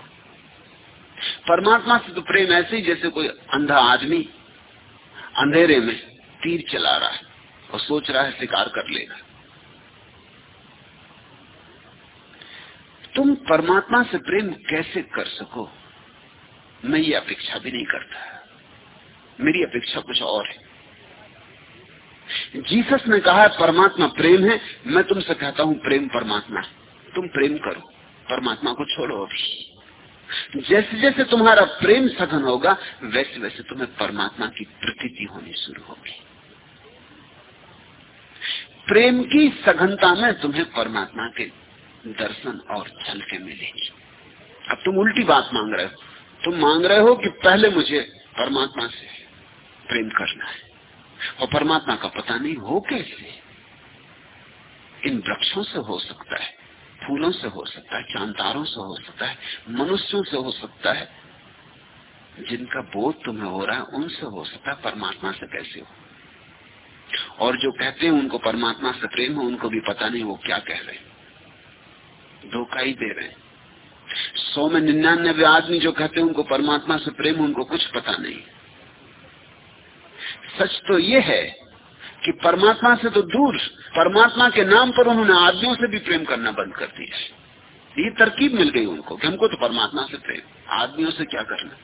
परमात्मा से तो प्रेम ऐसे ही जैसे कोई अंधा आदमी अंधेरे में तीर चला रहा है। और सोच रहा है शिकार कर लेगा। तुम परमात्मा से प्रेम कैसे कर सको? मैं ये अपेक्षा भी नहीं करता। मेरी अपेक्षा कुछ और है। जीसस ने कहा परमात्मा प्रेम है, मैं तुमसे कहता हूँ, प्रेम परमात्मा तुम प्रेम करो, परमात्मा को छोड़ो अभी। जैसे जैसे तुम्हारा प्रेम सघन होगा वैसे वैसे तुम्हें परमात्मा की प्रतीति होनी शुरू होगी। प्रेम की सघनता में तुम्हें परमात्मा के दर्शन और झलके मिलेगी। अब तुम उल्टी बात मांग रहे हो। तुम मांग रहे हो कि पहले मुझे परमात्मा से प्रेम करना है। और परमात्मा का पता नहीं हो कैसे? इन वृक्षों से हो सकता है, फूलों से हो सकता है चांतारों से हो सकता है, मनुष्यों से हो सकता है। जिनका बोध तुम्हें हो रहा है, उनसे हो सकता है, परमात्मा से कैसे हो? और जो कहते हैं उनको परमात्मा से प्रेम है, उनको भी पता नहीं वो क्या कह रहे हैं। धोखा ही दे रहे हैं। सौ में निन्यानबे आदमी जो कहते हैं उनको परमात्मा से प्रेम उनको कुछ पता नहीं। सच तो ये है कि परमात्मा से तो दूर, परमात्मा के नाम पर उन्होंने आदमियों से भी प्रेम करना बंद कर दिया ये तरकीब मिल गई उनको कि हमको तो परमात्मा से प्रेम, आदमियों से क्या करना?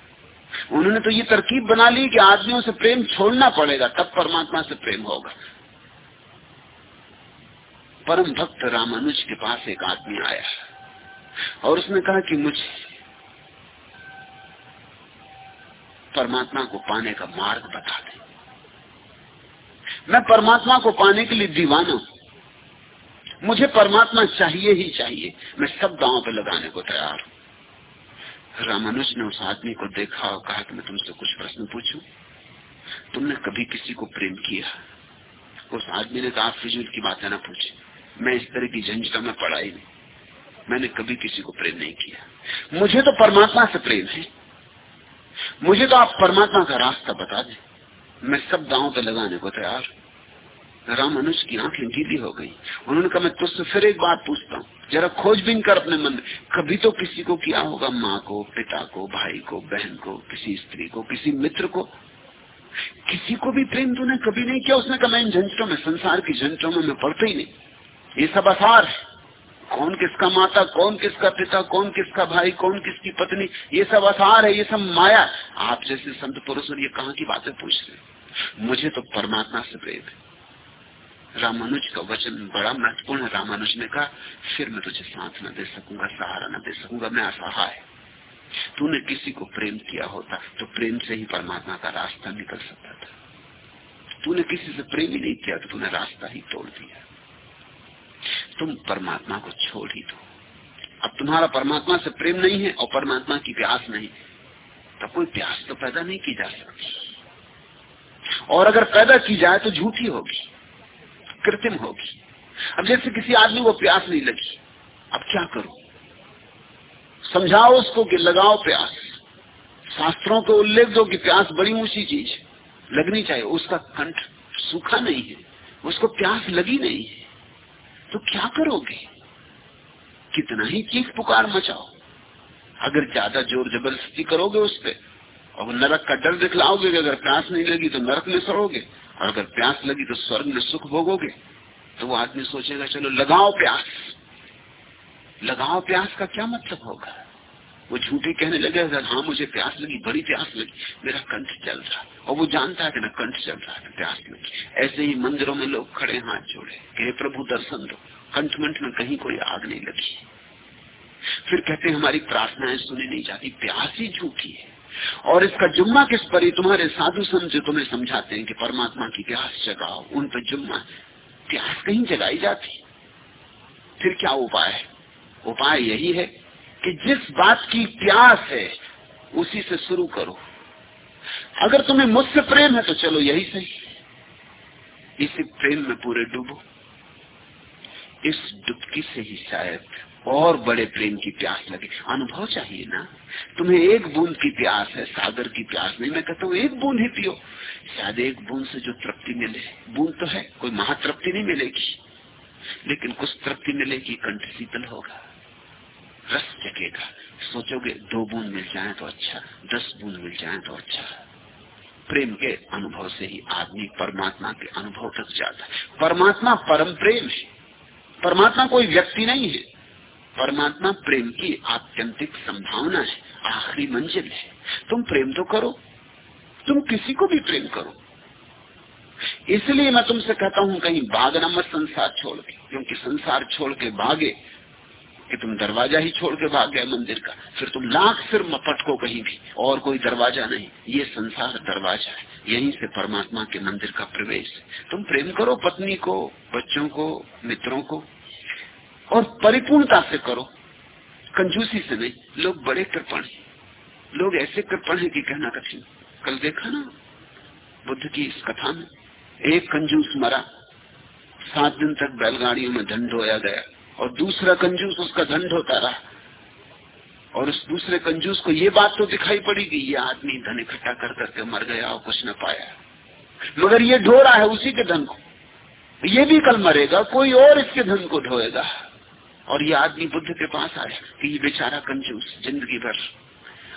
उन्होंने तो ये तरकीब बना ली कि आदमियों से प्रेम छोड़ना पड़ेगा, तब परमात्मा से प्रेम होगा। परम भक्त रामानुज के पास एक आदमी आया और उसने कहा कि मुझे परमात्मा को पाने का मार्ग बता दे। मैं परमात्मा को पाने के लिए दीवाना हूँ। मुझे परमात्मा चाहिए ही चाहिए। मैं सब दांव पे लगाने को तैयार हूँ। रामानुज ने उस आदमी को देखा और कहा कि मैं तुमसे कुछ प्रश्न पूछूँ। तुमने कभी किसी को प्रेम किया? उस आदमी ने कहा फिजूल की बातें ना पूछे। मैं इस तरह की झंझटों में पड़ा ही नहीं। मैंने कभी किसी को प्रेम नहीं किया। मुझे तो परमात्मा से प्रेम है। मुझे तो आप परमात्मा का रास्ता बता दें। मैं सब दांव पे लगाने को तैयार राम अनुज की आँखें गीली हो गई। उन्होंने कहा, मैं तुझसे फिर एक बात पूछता हूँ। जरा खोजबीन कर अपने मन कभी तो किसी को किया होगा, माँ को, पिता को, भाई को, बहन को, किसी स्त्री को, किसी मित्र को? किसी को भी प्रेम तूने कभी नहीं किया। उसने कहा, मैं इन झंझटों में, संसार की झंझटों में मैं पढ़ता ही नहीं। ये सब आसार है। कौन किसका माता, कौन किसका पिता, कौन किसका भाई, कौन किसकी पत्नी? ये सब आसार है, ये सब माया आप जैसे संत पुरुष और ये कहा की बातें पूछ रहे मुझे तो परमात्मा से प्रेम है। रामानुज का वचन बड़ा महत्वपूर्ण है। रामानुज ने कहा, फिर मैं तुझे साथ न दे सकूँगा, सहारा न दे सकूँगा, मैं असहाय तूने किसी को प्रेम किया होता तो प्रेम से ही परमात्मा का रास्ता निकल सकता था। तूने किसी से प्रेम ही नहीं किया तो तूने रास्ता ही तोड़ दिया। तुम परमात्मा को छोड़ ही दो। अब तुम्हारा परमात्मा से प्रेम नहीं है और परमात्मा की प्यास नहीं तो कोई प्यास तो पैदा नहीं की जा सकती। और अगर पैदा की जाए तो झूठी होगी। कृत्रिम होगी। अब जैसे किसी आदमी को प्यास नहीं लगी, अब क्या करो? समझाओ उसको कि लगाओ प्यास। शास्त्रों को उल्लेख दो कि प्यास बड़ी ऊँची चीज़, लगनी चाहिए। उसका कंठ सूखा नहीं है, उसको प्यास लगी नहीं है। तो क्या करोगे? कितना ही चीख पुकार मचाओ। अगर ज़्यादा ज़ोर ज़बरदस्ती करोगे उस पर और नरक का डर दिखलाओगे अगर प्यास नहीं लगी तो नरक में सड़ोगे। अगर प्यास लगी तो स्वर्ग में सुख भोगोगे। तो वो आदमी सोचेगा, चलो, लगाओ प्यास। लगाओ प्यास का क्या मतलब होगा? वो झूठे कहने लगे, अगर हाँ मुझे प्यास लगी, बड़ी प्यास लगी, मेरा कंठ चल रहा। और वो जानता है कि ना कंठ चल रहा है प्यास लगी। ऐसे ही मंदिरों में लोग खड़े हाथ जोड़े कि प्रभु, दर्शन दो। कंठमंठ में कहीं कोई आग नहीं लगी। फिर कहते हमारी प्रार्थनाएँ सुनी नहीं जाती, प्यास ही झूठी है। और इसका जुम्मा किस पर ही? तुम्हारे साधु जो तुम्हें समझाते हैं कि परमात्मा की प्यास जगाओ, उन पर जुम्मा प्यास कहीं जगाई जाती? फिर क्या उपाय है? उपाय यही है कि जिस बात की प्यास है, उसी से शुरू करो। अगर तुम्हें मुझसे प्रेम है तो चलो यही सही। इसी प्रेम में पूरे डूबो। इस डुबकी से ही शायद और बड़े प्रेम की प्यास लगे। अनुभव चाहिए ना? तुम्हें एक बूंद की प्यास है, सागर की प्यास नहीं। मैं कहता हूँ, एक बूंद ही पियो। शायद एक बूंद से जो तृप्ति मिले। बूंद तो है, कोई महातृप्ति नहीं मिलेगी। लेकिन कुछ तृप्ति मिलेगी, कंठ शीतल होगा, रस जगेगा। सोचोगे, दो बूंद मिल जाए तो अच्छा दस बूंद मिल जाए तो अच्छा। प्रेम के अनुभव से ही आदमी परमात्मा के अनुभव तक जाता है। परमात्मा परम प्रेम है। परमात्मा कोई व्यक्ति नहीं है। परमात्मा प्रेम की आत्यंतिक संभावना है, आखिरी मंजिल है। तुम प्रेम तो करो, तुम किसी को भी प्रेम करो। इसलिए मैं तुमसे कहता हूँ, कहीं भागना मत संसार छोड़ के क्योंकि संसार छोड़ के भागे, कि तुम दरवाज़ा ही छोड़ के भाग गए मंदिर का, फिर तुम लाख फिर पटको कहीं भी, और कोई दरवाज़ा नहीं। ये संसार दरवाज़ा है, यहीं से परमात्मा के मंदिर का प्रवेश। तुम प्रेम करो पत्नी को, बच्चों को, मित्रों को और परिपूर्णता से करो। कंजूसी से नहीं, लोग बड़े कृपण लोग ऐसे कृपण है कि कहना कठिन। कल देखा ना, बुद्ध की इस कथा में, एक कंजूस मरा। सात दिन तक बैलगाड़ियों में धन ढोया गया और दूसरा कंजूस उसका धन ढोता रहा। और उस दूसरे कंजूस को ये बात तो दिखाई पड़ी कि ये आदमी धन इकट्ठा कर करके मर गया और कुछ न पाया। मगर ये ढो रहा है उसी के धन को। ये भी कल मरेगा, कोई और इसके धन को ढोएगा। और ये आदमी बुद्ध के पास आया कि ये बेचारा कंजूस, ज़िंदगी भर।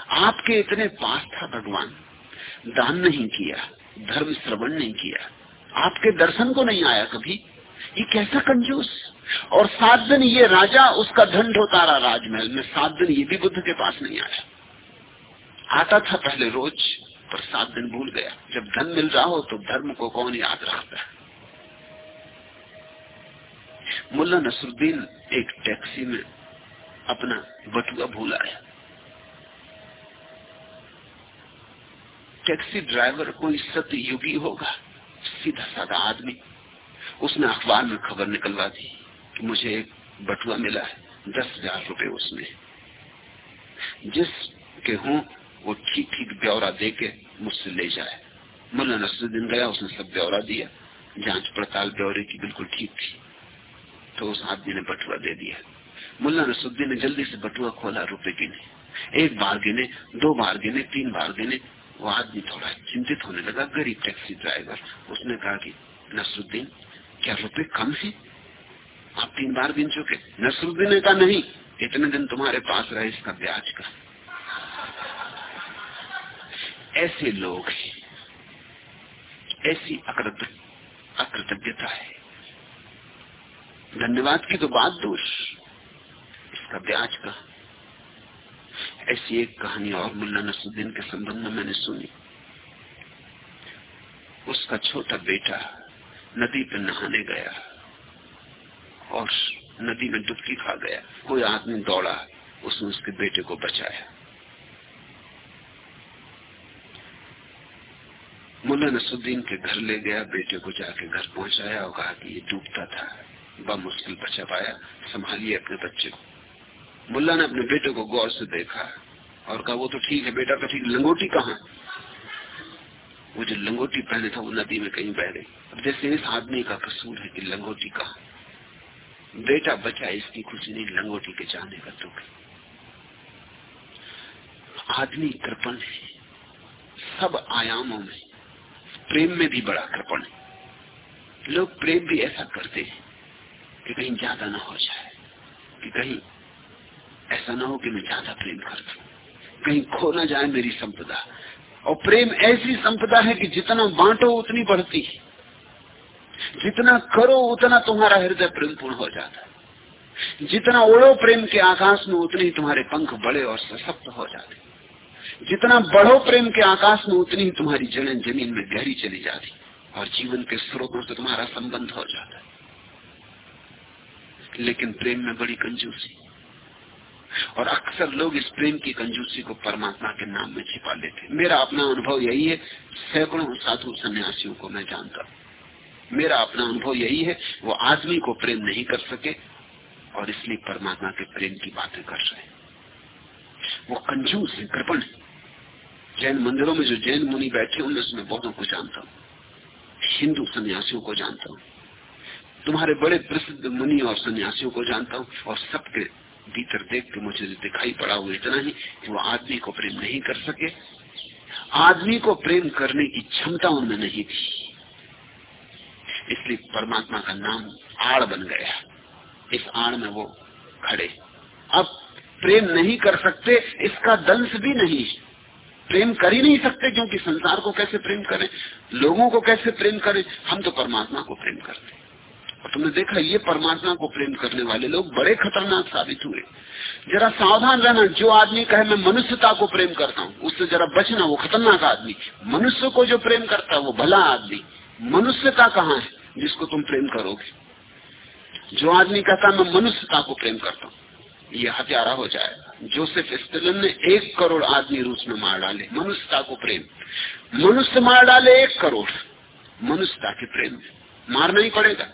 आपके इतने पास था भगवान। दान नहीं किया, धर्म श्रवण नहीं किया। आपके दर्शन को नहीं आया कभी। ये कैसा कंजूस? और सात दिन ये राजा, उसका धन ढोता रहा राजमहल में। सात दिन ये भी बुद्ध के पास नहीं आया। आता था पहले रोज, पर सात दिन भूल गया। जब धन मिल रहा हो तो धर्म को कौन याद रखता है? मुल्ला नसरुद्दीन एक टैक्सी में अपना बटुआ भूल आया। टैक्सी ड्राइवर कोई सतयुगी होगा, सीधा साधा आदमी। उसने अखबार में खबर निकलवा दी कि मुझे एक बटुआ मिला है, दस हज़ार रुपये उसमें जिसके हूँ, वो ठीक ठीक ब्यौरा दे के मुझसे ले जाए। मुला नसरुद्दीन गया, उसने सब ब्यौरा दिया। जाँच पड़ताल ब्यौरे की बिल्कुल ठीक थी। तो उस आदमी ने बटुआ दे दिया। मुला नसरुद्दीन ने जल्दी से बटुआ खोला, रुपए गिने। एक बार गिने, दो बार गिने, तीन बार गिने। वो आदमी थोड़ा चिंतित होने लगा, गरीब टैक्सी ड्राइवर। उसने कहा कि, नसरुद्दीन, क्या रुपए कम है? आप तीन बार गिन चुके। नसरुद्दीन ने कहा, नहीं, इतने दिन तुम्हारे पास रहे इसका ब्याज का। ऐसे लोग ऐसी अकृतज्ञता है। धन्यवाद की तो बात दोष। इसका ब्याज का। ऐसी एक कहानी और मुल्ला नसुद्दीन के संबंध में मैंने सुनी। उसका छोटा बेटा नदी पे नहाने गया और नदी में डुबकी खा गया। कोई आदमी दौड़ा, उसने उसके बेटे को बचाया। मुल्ला नसुद्दीन के घर ले गया, बेटे को जाके घर पहुँचाया और कहा कि ये डूबता था। मुश्किल बचा पाया संभालिए अपने बच्चे को। मुल्ला ने अपने बेटे को गौर से देखा और कहा, वो तो ठीक है, बेटा तो ठीक, लंगोटी कहा? वो जो लंगोटी पहने था, वो नदी में कहीं बह गई। अब जैसे इस आदमी का कसूर है कि लंगोटी कहा? बेटा बचा, इसकी खुशी नहीं, लंगोटी के जाने का दुख आदमी कृपण है। सब आयामों में, प्रेम में भी बड़ा कृपण है। लोग प्रेम भी ऐसा करते हैं। कि कहीं ज़्यादा ना हो जाए, कि कहीं ऐसा ना हो कि मैं ज़्यादा प्रेम कर दू। कहीं खो ना जाए मेरी संपदा। और प्रेम ऐसी संपदा है कि जितना बांटो उतनी बढ़ती है। जितना करो उतना तुम्हारा हृदय प्रेमपूर्ण हो जाता है। जितना ओढ़ो प्रेम के आकाश में, उतने ही तुम्हारे पंख बड़े और सशक्त हो जाते जितना बढ़ो प्रेम के आकाश में, उतनी ही तुम्हारी जड़ें ज़मीन में गहरी चली जाती और जीवन के स्रोतों से तुम्हारा संबंध हो जाता है। लेकिन प्रेम में बड़ी कंजूसी। और अक्सर लोग इस प्रेम की कंजूसी को परमात्मा के नाम में छिपा लेते मेरा अपना अनुभव यही है, सैकड़ों साधु सन्यासियों को मैं जानता हूँ। मेरा अपना अनुभव यही है, वो आदमी को प्रेम नहीं कर सके और इसलिए परमात्मा के प्रेम की बातें कर रहे वो कंजूस है, कृपण है। जैन मंदिरों में जो जैन मुनि बैठे उनमें मैं बहुतों को जानता हूँ। हिंदू सन्यासियों को जानता हूँ। तुम्हारे बड़े प्रसिद्ध मुनि और सन्यासियों को जानता हूँ और सबके भीतर देख के मुझे दिखाई पड़ा हुआ इतना ही कि वो आदमी को प्रेम नहीं कर सके। आदमी को प्रेम करने की क्षमता उनमें नहीं थी। इसलिए परमात्मा का नाम आड़ बन गया। इस आड़ में वो खड़े। अब प्रेम नहीं कर सकते, इसका दंश भी नहीं। प्रेम कर ही नहीं सकते, क्योंकि संसार को कैसे प्रेम करें? लोगों को कैसे प्रेम करें? हम तो परमात्मा को प्रेम करते तुमने देखा ये परमात्मा को प्रेम करने वाले लोग बड़े खतरनाक साबित हुए। जरा सावधान रहना, जो आदमी कहे, मैं मनुष्यता को प्रेम करता हूँ, उससे जरा बचना, वो खतरनाक आदमी। मनुष्य को जो प्रेम करता है, वो भला आदमी। मनुष्यता कहाँ है, जिसको तुम प्रेम करोगे? जो आदमी कहता मैं मनुष्यता को प्रेम करता हूँ, ये हत्यारा हो जाएगा। जोसेफ स्टेलिन ने एक करोड़ आदमी रूस में मार डाले, मनुष्यता को प्रेम। मनुष्य मार डाले एक करोड़, मनुष्यता के प्रेम मारना ही पड़ेगा।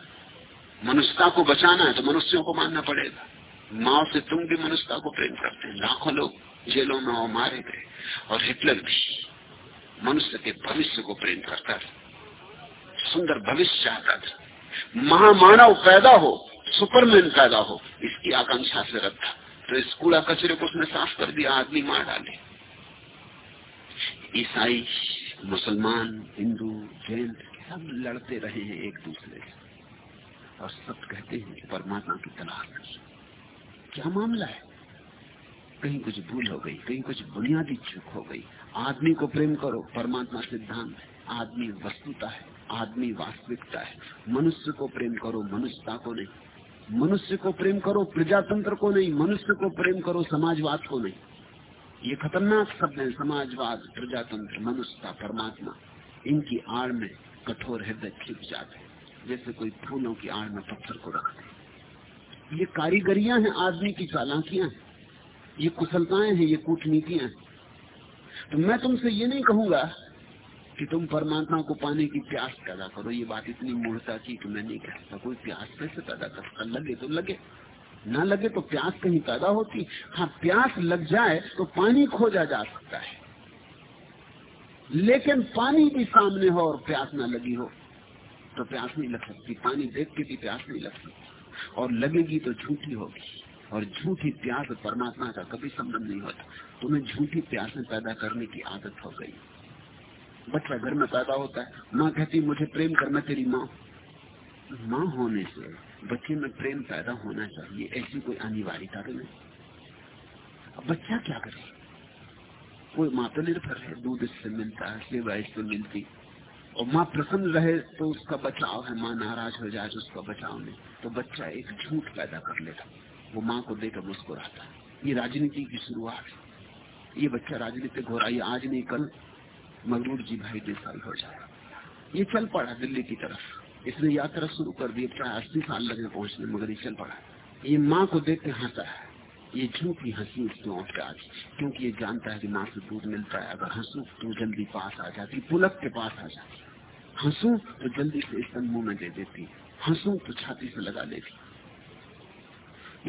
मनुष्यता को बचाना है तो मनुष्यों को मानना पड़ेगा। माओ से तुम भी मनुष्यता को प्रेम करते हैं। लाखों लोग जेलों में मारे गए और हिटलर भी मनुष्य के भविष्य को प्रेम करता था। सुंदर भविष्य चाहता था। महामानव पैदा हो, सुपरमैन पैदा हो, इसकी आकांक्षा से रखा तो इस कूड़ा कचरे को उसने साफ़ कर दिया, आदमी मार डाले। ईसाई, मुसलमान, हिंदू, जैन सब लड़ते रहे हैं एक दूसरे से। और सब कहते हैं परमात्मा की तलाश क्या मामला है? कहीं कुछ भूल हो गई, कहीं कुछ बुनियादी चूक हो गई। आदमी को प्रेम करो, परमात्मा सिद्धांत है। आदमी वस्तुता है, आदमी वास्तविकता है। मनुष्य को प्रेम करो, मनुष्यता को नहीं। मनुष्य को प्रेम करो, प्रजातंत्र को नहीं। मनुष्य को प्रेम करो, समाजवाद को नहीं। ये खतरनाक शब्द है, समाजवाद, प्रजातंत्र, मनुष्यता, परमात्मा। इनकी आड़ में कठोर हृदय छिप जाते जैसे कोई फूलों की आड़ में पत्थर को रखते ये कारीगरियाँ हैं, आदमी की चालाकियाँ ये कुशलताएँ हैं, ये कूटनीतियाँ हैं। तो मैं तुमसे ये नहीं कहूँगा कि तुम परमात्मा को पाने की प्यास पैदा करो। ये बात इतनी मूर्ता की कि मैं नहीं कहता कोई प्यास कैसे पैदा कर सकता? लगे तो लगे, ना लगे तो प्यास कहीं पैदा होती। हाँ प्यास लग जाए तो पानी खोजा जा सकता है। लेकिन पानी भी सामने हो और प्यास ना लगी हो। तो प्यास नहीं लग सकती पानी देख के भी प्यास नहीं लग सकती और लगेगी तो झूठी होगी। और झूठी प्यास परमात्मा का कभी संबंध नहीं होता। तुम्हें झूठी प्यासें पैदा करने की आदत हो गई। बच्चा घर में पैदा होता है। माँ कहती, मुझे प्रेम करना तेरी माँ माँ होने से बच्चे में प्रेम पैदा होना चाहिए। ऐसी कोई अनिवार्यता तो नहीं। बच्चा क्या करे? कोई माँ तो निर्भर है। दूध इससे मिलता है, सेवा इससे मिलती। और माँ प्रसन्न रहे तो उसका बचाव है। माँ नाराज़ हो जाए तो उसका बचाव नहीं। तो बच्चा एक झूठ पैदा कर लेता वो माँ को देकर मुस्कुराता है। ये राजनीति की शुरुआत है। ये बच्चा राजनीतिक रहा है। आज नहीं, कल मगरूर जी भाई देसाई हो जाए ये चल पड़ा दिल्ली की तरफ़। इसने यात्रा शुरू कर दी प्राय अस्सी साल लगे पहुँचने, मगर ये चल पड़ा। ये माँ को देख के हंसा है। ये झूठी हँसी उसकी ओट पे आज क्योंकि ये जानता है कि माँ से दूध मिलता है। अगर हंसू तो जल्दी पास आ जाती, पुलक के पास आ जाती। हंसू तो जल्दी से स्तन मुँह में दे देती हंसू तो छाती से लगा लेती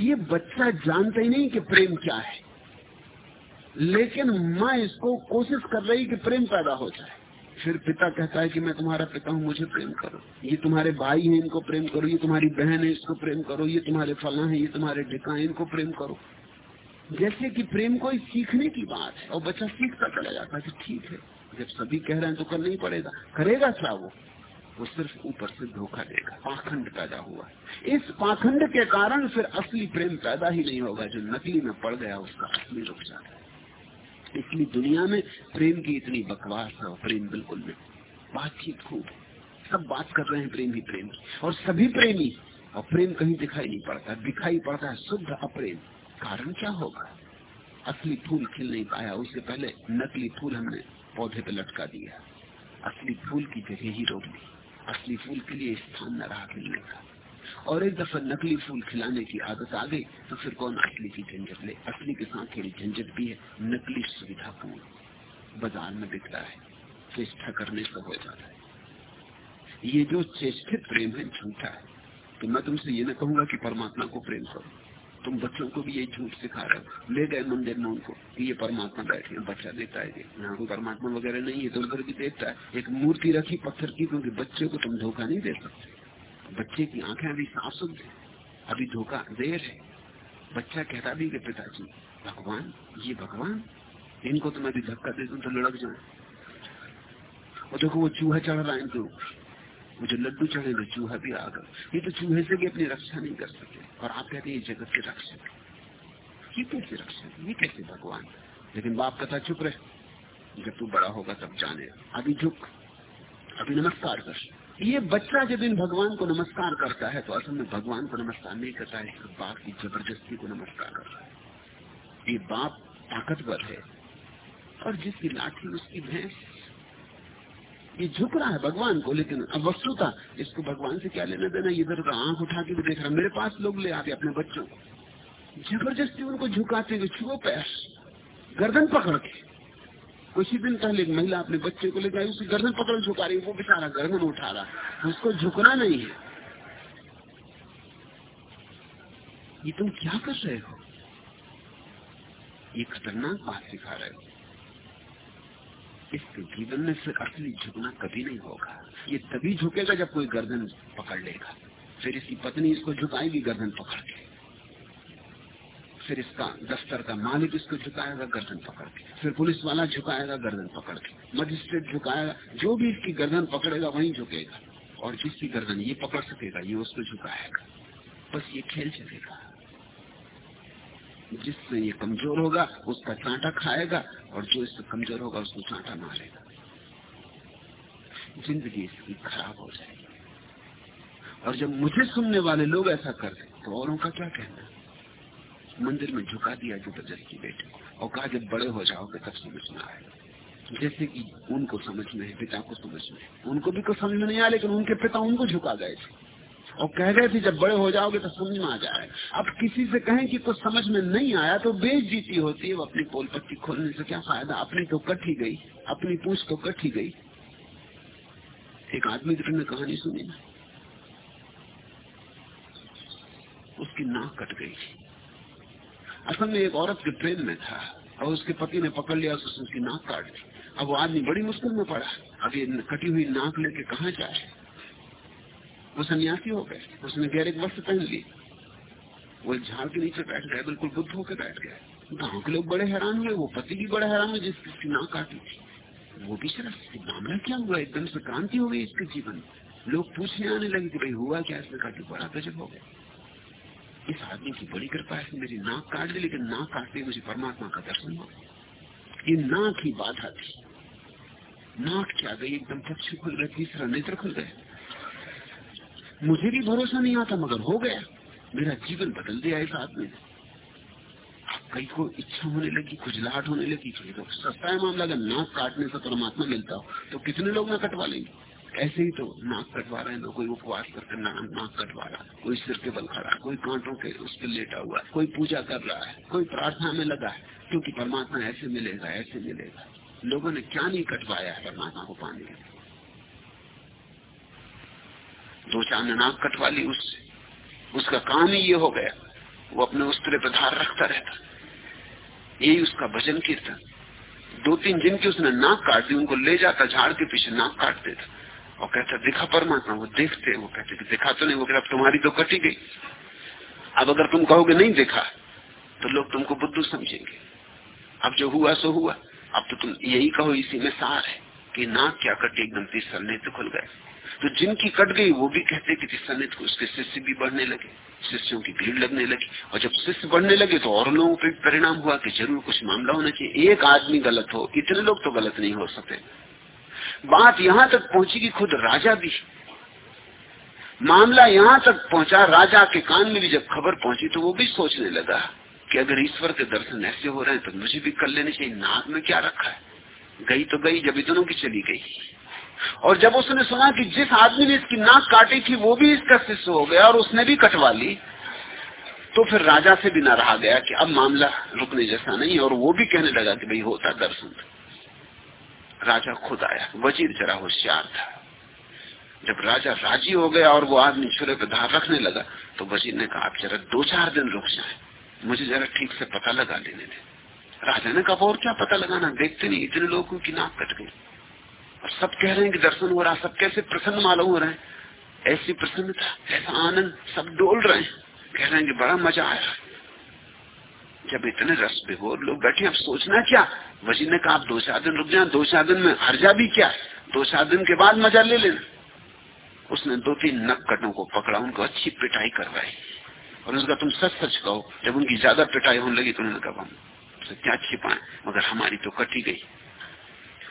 ये बच्चा जानता ही नहीं कि प्रेम क्या है। लेकिन माँ इसको कोशिश कर रही कि प्रेम पैदा हो जाए। फिर पिता कहता है कि मैं तुम्हारा पिता हूँ, मुझे प्रेम करो। ये तुम्हारे भाई हैं, इनको प्रेम करो। ये तुम्हारी बहन है, इसको प्रेम करो। ये तुम्हारे फला है, ये तुम्हारे ढिका है इनको प्रेम करो। जैसे कि प्रेम कोई सीखने की बात है, और बच्चा सीखता चला जाता है ठीक है। जब सभी कह रहे हैं तो करना ही पड़ेगा। करेगा क्या वो? वो सिर्फ़ ऊपर से धोखा देगा। पाखंड पैदा हुआ इस पाखंड के कारण फिर असली प्रेम पैदा ही नहीं होगा। जो नकली में पड़ गया, उसका असली रुक जाता है। इसलिए दुनिया में प्रेम की इतनी बकवास है प्रेम बिल्कुल नहीं। बातचीत खूब सब बात कर रहे हैं प्रेम ही प्रेम की। और सभी प्रेमी, और प्रेम कहीं दिखाई नहीं पड़ता। दिखाई पड़ता है शुद्ध अप्रेम। कारण क्या होगा? असली फूल खिल नहीं पाया। उससे पहले नकली फूल हमने पौधे पे लटका दिया। असली फूल की जगह ही रोक दी। असली फूल के लिए स्थान न रहा खिलने का और एक दफ़ा नकली फूल खिलाने की आदत आ गई तो फिर कौन असली की झंझट ले? असली के साथ थोड़ी झंझट भी है। नकली सुविधा पूर्ण बाज़ार में बिक रहा है। चेष्टा करने से हो जाता है। ये जो चेष्टित प्रेम है, झूठा है। तो मैं तुमसे ये न कहूँगा कि परमात्मा को प्रेम करो। तुम बच्चों को भी ये झूठ सिखा रहे हो। ले गए मंदिर में उनको ये परमात्मा बैठे बच्चा देता है यहाँ कोई परमात्मा वगैरह नहीं है तो उधर भी देखता है। एक मूर्ति रखी पत्थर की, क्योंकि बच्चे को तुम धोखा नहीं दे सकते। बच्चे की आँखें अभी साफ़ सुध है, अभी धोखा देर है। बच्चा कहता भी कि पिताजी, भगवान, ये भगवान, इनको तो मैं भी धक्का दे दूँ तो लड़क जाए और देखो वो चूहा चढ़ रहा है इनके ऊपर। जो लड्डू चढ़े तो चूहा भी आ गया ये तो चूहे से भी अपनी रक्षा नहीं कर सके। और आप कहते हैं जगत के रक्षक ये कैसे रक्षक ये कैसे भगवान लेकिन बाप कथा चुप रहे। जब तू बड़ा होगा तब जाने। अभी झुक। अभी नमस्कार कर। ये बच्चा जब इन भगवान को नमस्कार करता है तो असल में भगवान को नमस्कार नहीं करता है बाप की ज़बरदस्ती को नमस्कार करता है। ये बाप ताकतवर है। और जिसकी लाठी, उसकी भैंस ये झुक रहा है भगवान को, लेकिन अब वस्तुता इसको भगवान से क्या लेना देना इधर का आँख उठा के भी देख रहा मेरे पास लोग ले आते अपने बच्चों को। ज़बरदस्ती उनको झुकाते हुए छुओ पैर गर्दन पकड़ के। कुछ ही दिन पहले एक महिला अपने बच्चे को लेकर उसकी गर्दन पकड़ झुका रही वो बेचारा गर्दन उठा रहा उसको झुकना नहीं है। ये तुम क्या कर रहे हो? ये खतरनाक बात सिखा रहे हो। इसके जीवन में फिर असली झुकना कभी नहीं होगा। ये तभी झुकेगा जब कोई गर्दन पकड़ लेगा। फिर इसकी पत्नी इसको झुकाएगी गर्दन पकड़ के। फिर इसका दफ्तर का मालिक इसको झुकाएगा गर्दन पकड़ के। फिर पुलिस वाला झुकाएगा गर्दन पकड़ के। मजिस्ट्रेट झुकाएगा, जो भी इसकी गर्दन पकड़ेगा वहीं झुकेगा। और जिसकी गर्दन ये पकड़ सकेगा, ये उसको झुकाएगा। बस ये खेल चलेगा। जिससे ये कमज़ोर होगा, उसका चांटा खाएगा और जो इससे कमज़ोर होगा, उसको चांटा मारेगा। ज़िंदगी इसकी खराब हो जाएगी। और जब मुझे सुनने वाले लोग ऐसा करते तो औरों का क्या कहना? मंदिर में झुका दिया ज़बरदस्ती बेटे और कहा जब बड़े हो जाओगे तब समझ में आएगा। जैसे कि उनको समझ में है, पिता को समझ में उनको भी कुछ समझ में नहीं आया, लेकिन उनके पिता उनको झुका गए थे। और कह गए थे, जब बड़े हो जाओगे तो समझ में आ जाए अब किसी से कहें कि कुछ समझ में नहीं आया तो बेच जीती होती है वो अपनी पोल पट्टी खोलने से। क्या फ़ायदा? अपनी तो कट ही गई। अपनी पूछ तो कट ही गई। एक आदमी की तुमने कहानी सुनी ना। उसकी नाक कट गई असल में एक औरत के ट्रेन में था, और उसके पति ने पकड़ लिया उसकी नाक काट दी। अब वो आदमी बड़ी मुश्किल में पड़ा। अब ये कटी हुई नाक लेके कहा जाए? वो सन्यासी हो गए। उसने गैर वस्त्र पहन ली। वो झाड़ के नीचे बैठ गए बिल्कुल बुद्ध होकर बैठ गए गाँव के लोग बड़े हैरान हुए, वो पति भी बड़े हैरान हुए, जिसकी नाक काटी थी। वो भी सिर्फ़ मामला क्या हुआ? एकदम से क्रांति हो गई इसके जीवन लोग पूछने आने लगे कि भाई हुआ क्या? इसने कहा बड़ा गजब हो गया। इस आदमी की बड़ी कृपा है मेरी नाक काट दी, लेकिन नाक काटते मुझे परमात्मा का दर्शन हुआ। ये नाक ही बाधा थी। नाक क्या गई? एकदम पक्षी खुल गए तीसरा नेत्र खुल गए मुझे भी भरोसा नहीं आता मगर हो गया। मेरा जीवन बदल दिया इस आदमी ने। कई को इच्छा होने लगी खुजलाहट होने लगी कई तो सस्ता है मामला। अगर नाक काटने से परमात्मा मिलता हो तो कितने लोग ना कटवा लेंगे? ऐसे ही तो नाक कटवा रहे हैं कोई उपवास करके ना, नाक कटवा रहा है। कोई सिर के बल खड़ा कोई कांटों के उस पर लेटा हुआ है कोई पूजा कर रहा है कोई प्रार्थना में लगा है क्योंकि परमात्मा ऐसे मिलेगा ऐसे मिलेगा। लोगों ने क्या नहीं कटवाया है परमात्मा को पाने के लिए? दो ने नाक कटवा ली उससे। उसका काम ही ये हो गया। वो अपने उस पर धार रखता रहता। यही उसका भजन कीर्तन। दो तीन जिनकी उसने नाक काट दी, उनको ले जाता, झाड़ के पीछे नाक काट देता। और कहता, दिखा परमात्मा, वो देखते वो कहते, कि दिखा तो नहीं, वो कहता तुम्हारी तो कटी गई। अब अगर तुम कहोगे नहीं देखा तो लोग तुमको बुद्धू समझेंगे। अब जो हुआ, सो हुआ। अब तो तुम यही कहो, इसी में सार है कि नाक क्या कटी, एकदम तीसरा तो खुल गए तो जिनकी कट गई, वो भी कहते कि तीसरा नहीं तो उसके शिष्य भी बढ़ने लगे, शिष्यों की भीड़ लगने लगी। और जब शिष्य बढ़ने लगे तो और लोगों पर परिणाम हुआ कि ज़रूर कुछ मामला होना चाहिए। एक आदमी गलत हो, इतने लोग तो गलत नहीं हो सकते। बात यहाँ तक पहुँची कि खुद राजा भी। मामला यहाँ तक पहुँचा, राजा के कान में भी जब खबर पहुँची तो वो भी सोचने लगा कि अगर ईश्वर के दर्शन ऐसे हो रहे हैं तो मुझे भी कर लेने चाहिए, नाक में क्या रखा है? गई तो गई, जब इतनों की चली गई। और जब उसने सुना कि जिस आदमी ने इसकी नाक काटी थी, वो भी इसका शिष्य हो गया और उसने भी कटवा ली तो फिर राजा से भी ना रहा गया कि अब मामला रुकने जैसा नहीं और वो भी कहने लगा कि भाई होता दर्शन राजा खुद आया। वज़ीर जरा होशियार था। जब राजा राज़ी हो गया और वो आदमी छुरे पे धार रखने लगा तो वज़ीर ने कहा, आप जरा दो चार दिन रुक जाए। मुझे जरा ठीक से पता लगा लेने दे। राजा ने कहा, और क्या पता लगाना? देखते नहीं, इतने लोगों की नाक कट गई। सब कह रहे हैं कि दर्शन हो रहा सब कैसे प्रसन्न मालूम हो रहे हैं? ऐसी प्रसन्नता, ऐसा आनंद सब डोल रहे हैं। कह रहे हैं कि बड़ा मज़ा आया। जब इतने रस बेगोर लोग बैठे, अब सोचना क्या? वजी ने कहा आप दो चार दिन रुक जाए, दो चार दिन में हर्जा भी क्या? दो चार दिन के बाद मज़ा ले लेना। उसने दो तीन नक कटों को पकड़ा, उनको अच्छी पिटाई करवाई। और उसका तुम सच सच कहो, जब उनकी ज़्यादा पिटाई होने लगी तो उन्होंने कहा, हम क्या छिपाए? मगर हमारी तो कटी गई।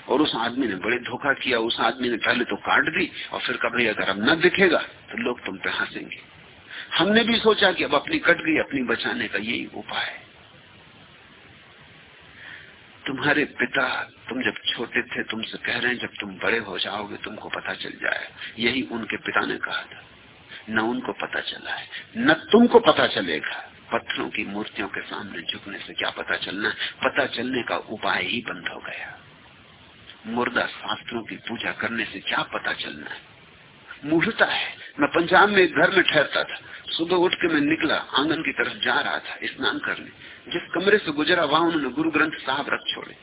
और उस आदमी ने बड़े धोखा किया, उस आदमी ने पहले तो काट दी और फिर कभी अगर अब न दिखेगा तो लोग तुम पे हंसेंगे। हमने भी सोचा कि अब अपनी कट गई, अपनी बचाने का यही उपाय है। तुम्हारे पिता तुम जब छोटे थे, तुमसे कह रहे हैं, जब तुम बड़े हो जाओगे, तुमको पता चल जाए। यही उनके पिता ने कहा था। न उनको पता चला है, न तुमको पता चलेगा। पत्थरों की मूर्तियों के सामने झुकने से क्या पता चलना पता चलने का उपाय ही बंद हो गया। मुर्दा शास्त्रों की पूजा करने से क्या पता चलना है? मूर्ता है। मैं पंजाब में एक घर में ठहरता था। सुबह उठ के मैं निकला, आँगन की तरफ़ जा रहा था, स्नान करने। जिस कमरे से गुजरा, वहाँ उन्होंने गुरु ग्रंथ साहब रख छोड़े।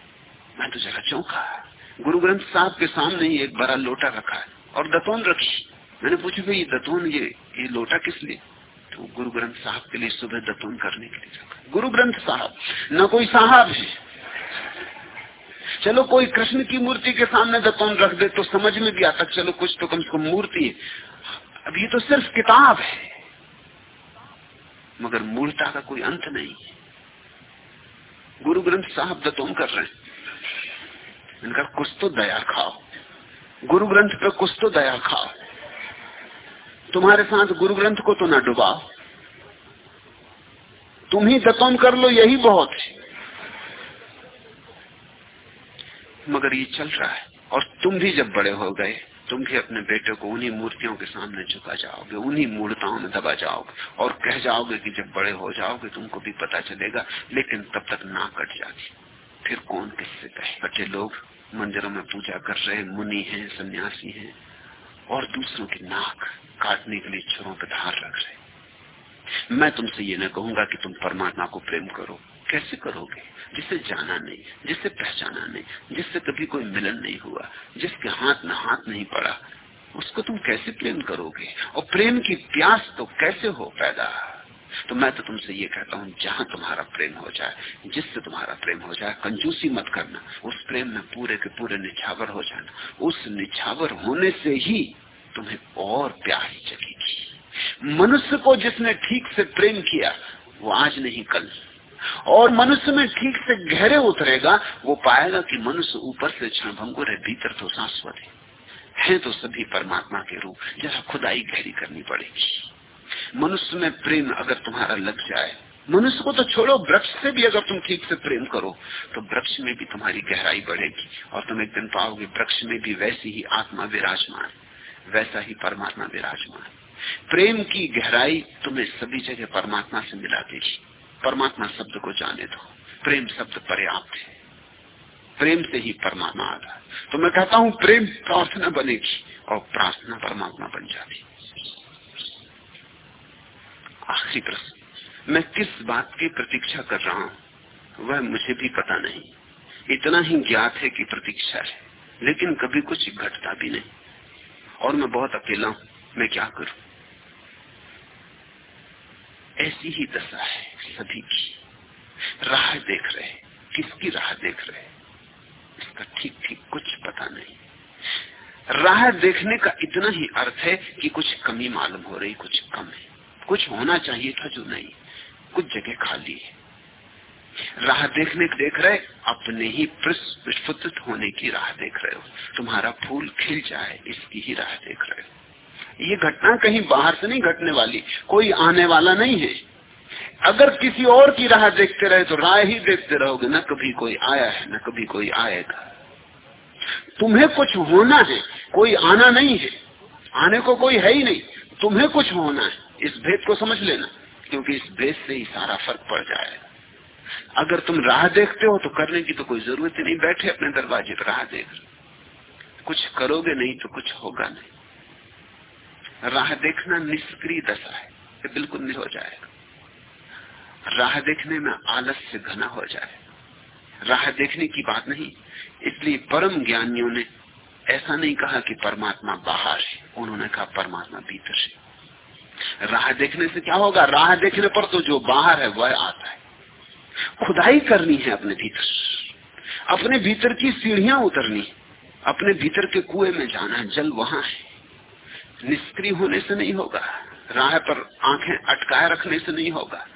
मैं तो जरा चौंका। गुरु ग्रंथ साहब के सामने ही एक बड़ा लोटा रखा है और दतौन रखी। मैंने पूछा, भाई, ये दतौन, ये ये लोटा किस लिए? तो गुरु ग्रंथ साहब के लिए सुबह दतौन करने के लिए रखा। गुरु ग्रंथ साहब, न कोई साहब है। चलो कोई कृष्ण की मूर्ति के सामने दतौन रख दे तो समझ में भी आता चलो कुछ तो कम से कम मूर्ति है। अब ये तो सिर्फ़ किताब है। मगर मूर्ता का कोई अंत नहीं है। गुरु ग्रंथ साहब दतौन कर रहे हैं। इनका कुछ तो दया खाओ। गुरु ग्रंथ पर कुछ तो दया खाओ। तुम्हारे साथ गुरु ग्रंथ को तो ना डुबाओ। तुम ही दतौन कर लो, यही बहुत है। मगर ये चल रहा है। और तुम भी जब बड़े हो गए, तुम भी अपने बेटे को उन्हीं मूर्तियों के सामने झुका जाओगे, उन्हीं मूर्ताओं में दबा जाओगे और कह जाओगे कि जब बड़े हो जाओगे तुमको भी पता चलेगा, लेकिन तब तक ना कट जाती फिर कौन किससे कहे? कटे लोग मंदिरों में पूजा कर रहे मुनि हैं, सन्यासी हैं, और दूसरों की नाक काटने के लिए छुरों पर धार रख रहे मैं तुमसे ये न कहूँगा कि तुम परमात्मा को प्रेम करो। कैसे करोगे? जिसे जाना नहीं जिसे पहचाना नहीं, जिससे कभी कोई मिलन नहीं हुआ, जिसके हाथ में हाथ नहीं पड़ा, उसको तुम कैसे प्रेम करोगे? और प्रेम की प्यास तो कैसे हो पैदा? तो मैं तो तुमसे ये कहता हूँ, जहाँ तुम्हारा प्रेम हो जाए, जिससे तुम्हारा प्रेम हो जाए, कंजूसी मत करना। उस प्रेम में पूरे के पूरे निछावर हो जाना। उस निछावर होने से ही तुम्हें और प्यास जगेगी। मनुष्य को जिसने ठीक से प्रेम किया, वो आज नहीं, कल और मनुष्य में ठीक से गहरे उतरेगा, वो पाएगा कि मनुष्य ऊपर से क्षण भंगुर है भीतर तो शाश्वत है है तो सभी परमात्मा के रूप, जरा खुदाई गहरी करनी पड़ेगी। मनुष्य में प्रेम अगर तुम्हारा लग जाए, मनुष्य को तो छोड़ो, वृक्ष से भी अगर तुम ठीक से प्रेम करो तो वृक्ष में भी तुम्हारी गहराई बढ़ेगी, और तुम एक दिन पाओगे, वृक्ष में भी वैसी ही आत्मा विराजमान, वैसा ही परमात्मा विराजमान। प्रेम की गहराई तुम्हें सभी जगह परमात्मा से मिला देगी। परमात्मा शब्द को जाने दो। प्रेम शब्द पर्याप्त है। प्रेम से ही परमात्मा आता तो मैं कहता हूँ, प्रेम प्रार्थना बनेगी और प्रार्थना परमात्मा बन जाती आखिरी प्रश्न। मैं किस बात की प्रतीक्षा कर रहा हूँ, वह मुझे भी पता नहीं। इतना ही ज्ञात है कि प्रतीक्षा है, लेकिन कभी कुछ घटता भी नहीं। और मैं बहुत अकेला हूँ, मैं क्या करूँ? ऐसी ही दशा है सभी की। राह देख रहे किसकी राह देख रहे इसका ठीक ठीक कुछ पता नहीं। राह देखने का इतना ही अर्थ है कि कुछ कमी मालूम हो रही, कुछ कम है। कुछ होना चाहिए था जो नहीं। कुछ जगह खाली है। राह देखने देख रहे, अपने ही विस्फुत होने की राह देख रहे हो। तुम्हारा फूल खिल जाए, इसकी ही राह देख रहे हो। ये घटना कहीं बाहर से नहीं घटने वाली, कोई आने वाला नहीं है। अगर किसी और की राह देखते रहे तो राह ही देखते रहोगे, न कभी कोई आया है, न कभी कोई आएगा। तुम्हें कुछ होना है, कोई आना नहीं है। आने को कोई है ही नहीं, तुम्हें कुछ होना है। इस भेद को समझ लेना, क्योंकि इस भेद से ही सारा फ़र्क पड़ जाएगा। अगर तुम राह देखते हो तो करने की तो कोई ज़रूरत ही नहीं। बैठे अपने दरवाजे पर, राह देख। कुछ करोगे नहीं तो कुछ होगा नहीं। राह देखना निष्क्रिय दशा है बिल्कुल नहीं हो जाएगा। राह देखने में आलस्य घना हो जाए। राह देखने की बात नहीं, इसलिए परम ज्ञानियों ने ऐसा नहीं कहा कि परमात्मा बाहर है, उन्होंने कहा परमात्मा भीतर है। राह देखने से क्या होगा? राह देखने पर तो जो बाहर है, वह आता है। खुदाई करनी है अपने भीतर। अपने भीतर की सीढ़ियाँ उतरनी अपने भीतर के कुएँ में जाना जल वहाँ है। निष्क्रिय होने से नहीं होगा। राह पर आँखें अटकाए रखने से नहीं होगा।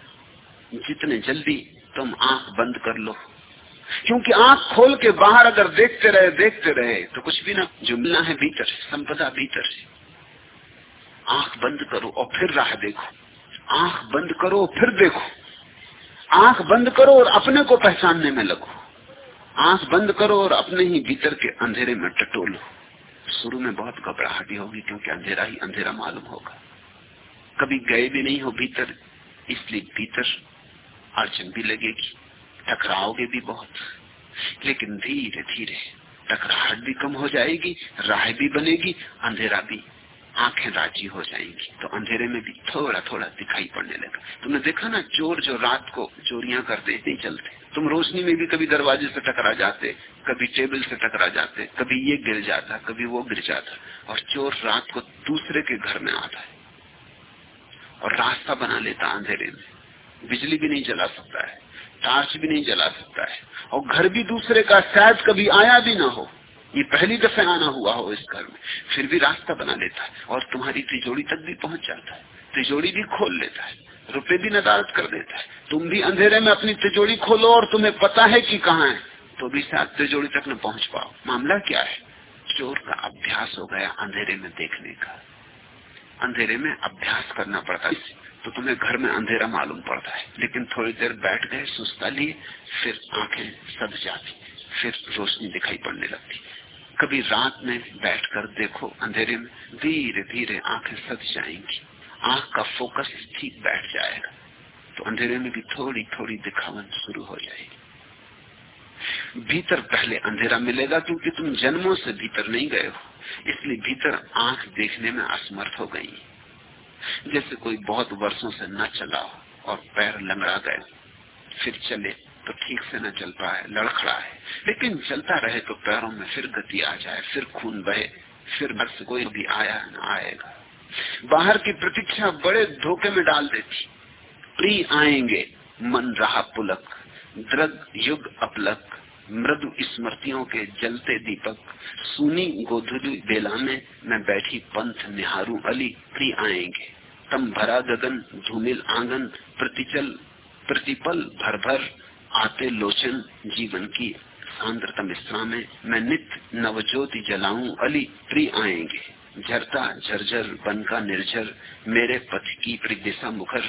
जितने जल्दी तुम आँख बंद कर लो। क्योंकि आँख खोल के बाहर अगर देखते रहे देखते रहे तो कुछ भी ना, जो मिलना है भीतर से, संपदा भीतर से। आँख बंद करो और फिर राह देखो। आँख बंद करो फिर देखो। आँख बंद करो और अपने को पहचानने में लगो। आँख बंद करो और अपने ही भीतर के अंधेरे में टटोलो। शुरू में बहुत घबराहटी होगी क्योंकि अंधेरा ही अंधेरा मालूम होगा। कभी गए भी नहीं हो भीतर, इसलिए भीतर अड़चन भी लगेगी, टकराओगे भी बहुत। लेकिन धीरे धीरे टकराहट भी कम हो जाएगी, राह भी बनेगी, अंधेरा भी आँखें राज़ी हो जाएँगी? तो अंधेरे में भी थोड़ा थोड़ा दिखाई पड़ने लगा। तुमने देखा ना चोर जो रात को चोरियाँ करते नहीं चलते। तुम रोशनी में भी कभी दरवाजे से टकरा जाते, कभी टेबल से टकरा जाते, कभी ये गिर जाता, कभी वो गिर जाता। और चोर रात को दूसरे के घर में आता है। और रास्ता बना लेता अंधेरे में। बिजली भी नहीं जला सकता है, टार्च भी नहीं जला सकता है। और घर भी दूसरे का, शायद कभी आया भी ना हो। ये पहली दफे आना हुआ हो इस घर में, फिर भी रास्ता बना लेता है और तुम्हारी तिजोड़ी तक भी पहुँच जाता है। तिजोड़ी भी खोल लेता है, रुपए भी नदारत कर देता है। तुम भी अंधेरे में अपनी तिजोड़ी खोलो और तुम्हें पता है कि कहाँ है। तो भी शायद तिजोड़ी तक न पहुँच पाओ। मामला क्या है? चोर का अभ्यास हो गया अंधेरे में देखने का। अंधेरे में अभ्यास करना पड़ता है। तो तुम्हें घर में अंधेरा मालूम पड़ता है। लेकिन थोड़ी देर बैठ गए, सुस्ता लिए, फिर आँखें सद जाती, फिर रोशनी दिखाई पड़ने लगती। कभी रात में बैठकर देखो अंधेरे में धीरे धीरे आँखें सद जाएँगी। आँख का फोकस ठीक बैठ जाएगा। तो अंधेरे में भी थोड़ी थोड़ी दिखावन शुरू हो जाएगी। भीतर पहले अंधेरा मिलेगा क्योंकि तुम जन्मों से भीतर नहीं गए हो। इसलिए भीतर आँख देखने में असमर्थ हो गई। जैसे कोई बहुत वर्षों से न चला हो और पैर लंगड़ा गए, फिर चले। तो ठीक से न चल पाए लड़खड़ा है। लेकिन चलता रहे तो पैरों में फिर गति आ जाए, फिर खून बहे, फिर घर से कोई भी आया न आएगा। बाहर की प्रतीक्षा बड़े धोखे में डाल देती। प्री आएँगे, मन रहा पुलक। द्रग युग अपलक। मृदु स्मृतियों के जलते दीपक। सुनी गोधुली बेला में मैं बैठी पंथ निहारू अली। प्री आएँगे। तम भरा गगन, धूमिल आँगन, प्रतिचल, प्रतिपल भर भर आते लोचन जीवन की सांद्रतम मिश्रा में मैं नित्य नवज्योति जलाऊं, अली प्री आएँगे। झरता झरझर, बन का निर्झर, मेरे पथ की प्रदिशा मुखर,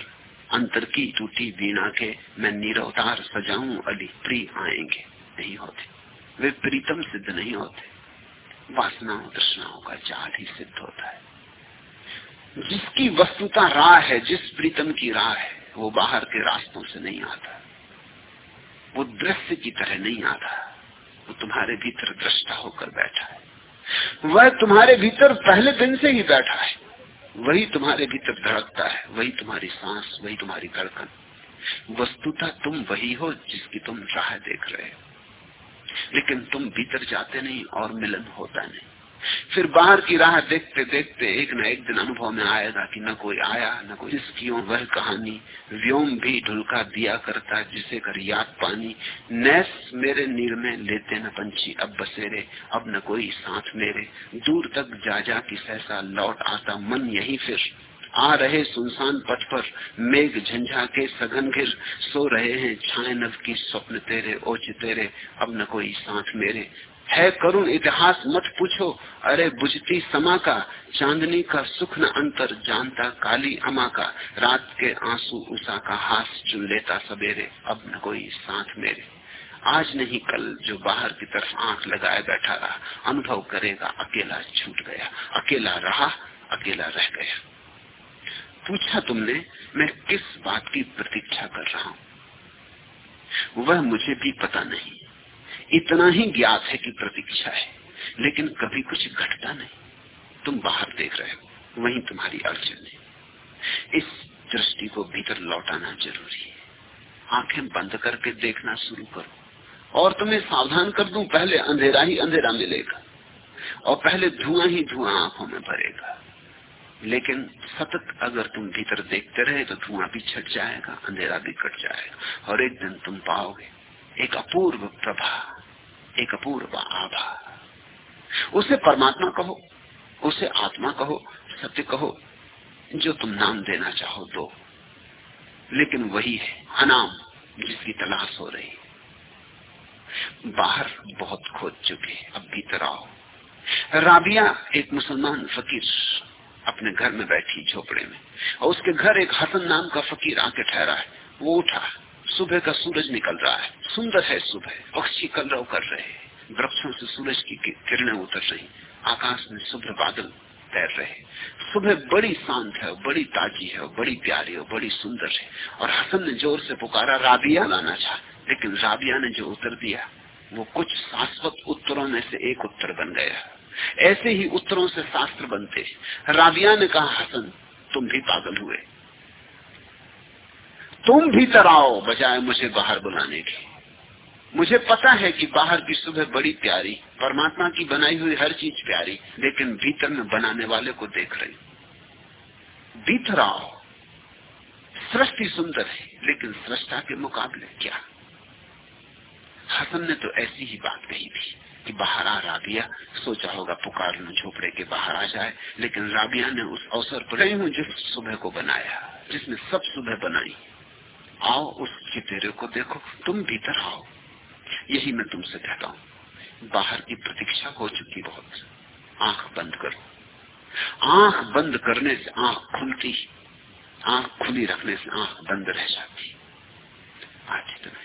अंतर की टूटी बीना के मैं निरवतार सजाऊं, अली प्री आएँगे। नहीं होते। वे प्रीतम सिद्ध नहीं होते। वासनाओं, तृष्णाओं का जाल ही सिद्ध होता है। जिसकी वस्तुता राह है, जिस प्रीतम की राह है, वो बाहर के रास्तों से नहीं आता। वो दृश्य की तरह नहीं आता। वो तुम्हारे भीतर दृष्टा होकर बैठा है। वह तुम्हारे भीतर पहले दिन से ही बैठा है। वही तुम्हारे भीतर धड़कता है। वही तुम्हारी सांस, वही तुम्हारी धड़कन। वस्तुता तुम वही हो जिसकी तुम राह देख रहे हो। लेकिन तुम भीतर जाते नहीं और मिलन होता नहीं। फिर बाहर की राह देखते देखते एक न एक दिन अनुभव में आएगा कि न कोई आया, न कोई जिसकी वह कहानी व्योम भी ढुलका दिया करता जिसे कर याद पानी। नैस मेरे नीर में लेते न पंछी, अब बसेरे, अब न कोई साथ मेरे। दूर तक जा जा की सहसा लौट आता मन यही फिर। आ रहे सुनसान पथ पर, मेघ झंझा के सघन घिर। सो रहे हैं छाए नव की स्वप्न तेरे ओच तेरे, अब न कोई साथ मेरे। है करुण, इतिहास मत पूछो। अरे, बुझती समा का, चांदनी का सुख न अंतर, जानता काली अमा का। रात के आँसू उषा का हाथ चुन लेता सवेरे, अब न कोई साथ मेरे। आज नहीं कल जो बाहर की तरफ़ आँख लगाए बैठा रहा, अनुभव करेगा, अकेला छूट गया। अकेला रहा, अकेला रह गया। पूछा तुमने, मैं किस बात की प्रतीक्षा कर रहा हूँ? वह मुझे भी पता नहीं। इतना ही ज्ञात है कि प्रतीक्षा है, लेकिन कभी कुछ घटता नहीं। तुम बाहर देख रहे हो, वही तुम्हारी अड़चन है। इस दृष्टि को भीतर लौटाना ज़रूरी है। आँखें बंद करके देखना शुरू करो, और तुम्हें सावधान कर दूँ, पहले अंधेरा ही अंधेरा मिलेगा, और पहले धुआँ ही धुआँ आँखों में भरेगा। लेकिन सतत अगर तुम भीतर देखते रहे तो धुआँ भी छट जाएगा, अंधेरा भी कट जाएगा, और एक दिन तुम पाओगे, एक अपूर्व प्रभा एक अपूर्व आभा उसे परमात्मा कहो, उसे आत्मा कहो, सत्य कहो, जो तुम नाम देना चाहो दो। लेकिन वही है अनाम जिसकी तलाश हो रही। बाहर बहुत खोज चुके, अब भीतर आओ। राबिया, एक मुसलमान फकीर, अपने घर में बैठी झोपड़े में, और उसके घर एक हसन नाम का फकीर आके ठहरा है। वो उठा। सुबह का सूरज निकल रहा है। सुंदर है सुबह। पक्षी कलरव कर रहे वृक्षों से सूरज की किरणें उतर रही आकाश में शुभ्र बादल तैर रहे सुबह बड़ी शांत है, बड़ी ताजी है, बड़ी प्यारी है, बड़ी सुंदर है। और हसन ने ज़ोर से पुकारा, राबिया? लाना चाह। लेकिन राबिया ने जो उत्तर दिया, वो कुछ शाश्वत उत्तरों में से एक उत्तर बन गया। ऐसे ही उत्तरों से शास्त्र बनते राबिया ने कहा, हसन, तुम भी पागल हुए। तुम भीतर आओ बजाय मुझे बाहर बुलाने के। मुझे पता है कि बाहर की सुबह बड़ी प्यारी, परमात्मा की बनाई हुई हर चीज़ प्यारी, लेकिन भीतर में बनाने वाले को देख रही भीतर आओ। सृष्टि सुंदर है, लेकिन सृष्टा के मुकाबले क्या? हसन ने तो ऐसी ही बात कही थी कि बाहर आ राबिया, सोचा होगा पुकार लो, झोपड़े के बाहर आ जाए, लेकिन राबिया ने उस अवसर पर हूँ जिस सुबह को बनाया, जिसने सब सुबह बनाई। आओ उस चितेरे को देखो, तुम भीतर आओ। यही मैं तुमसे कहता हूँ। बाहर की प्रतीक्षा हो चुकी बहुत। आँख बंद करो। आँख बंद करने से आँख खुलती, आँख खुली रखने से आँख बंद रह जाती। आज इतना।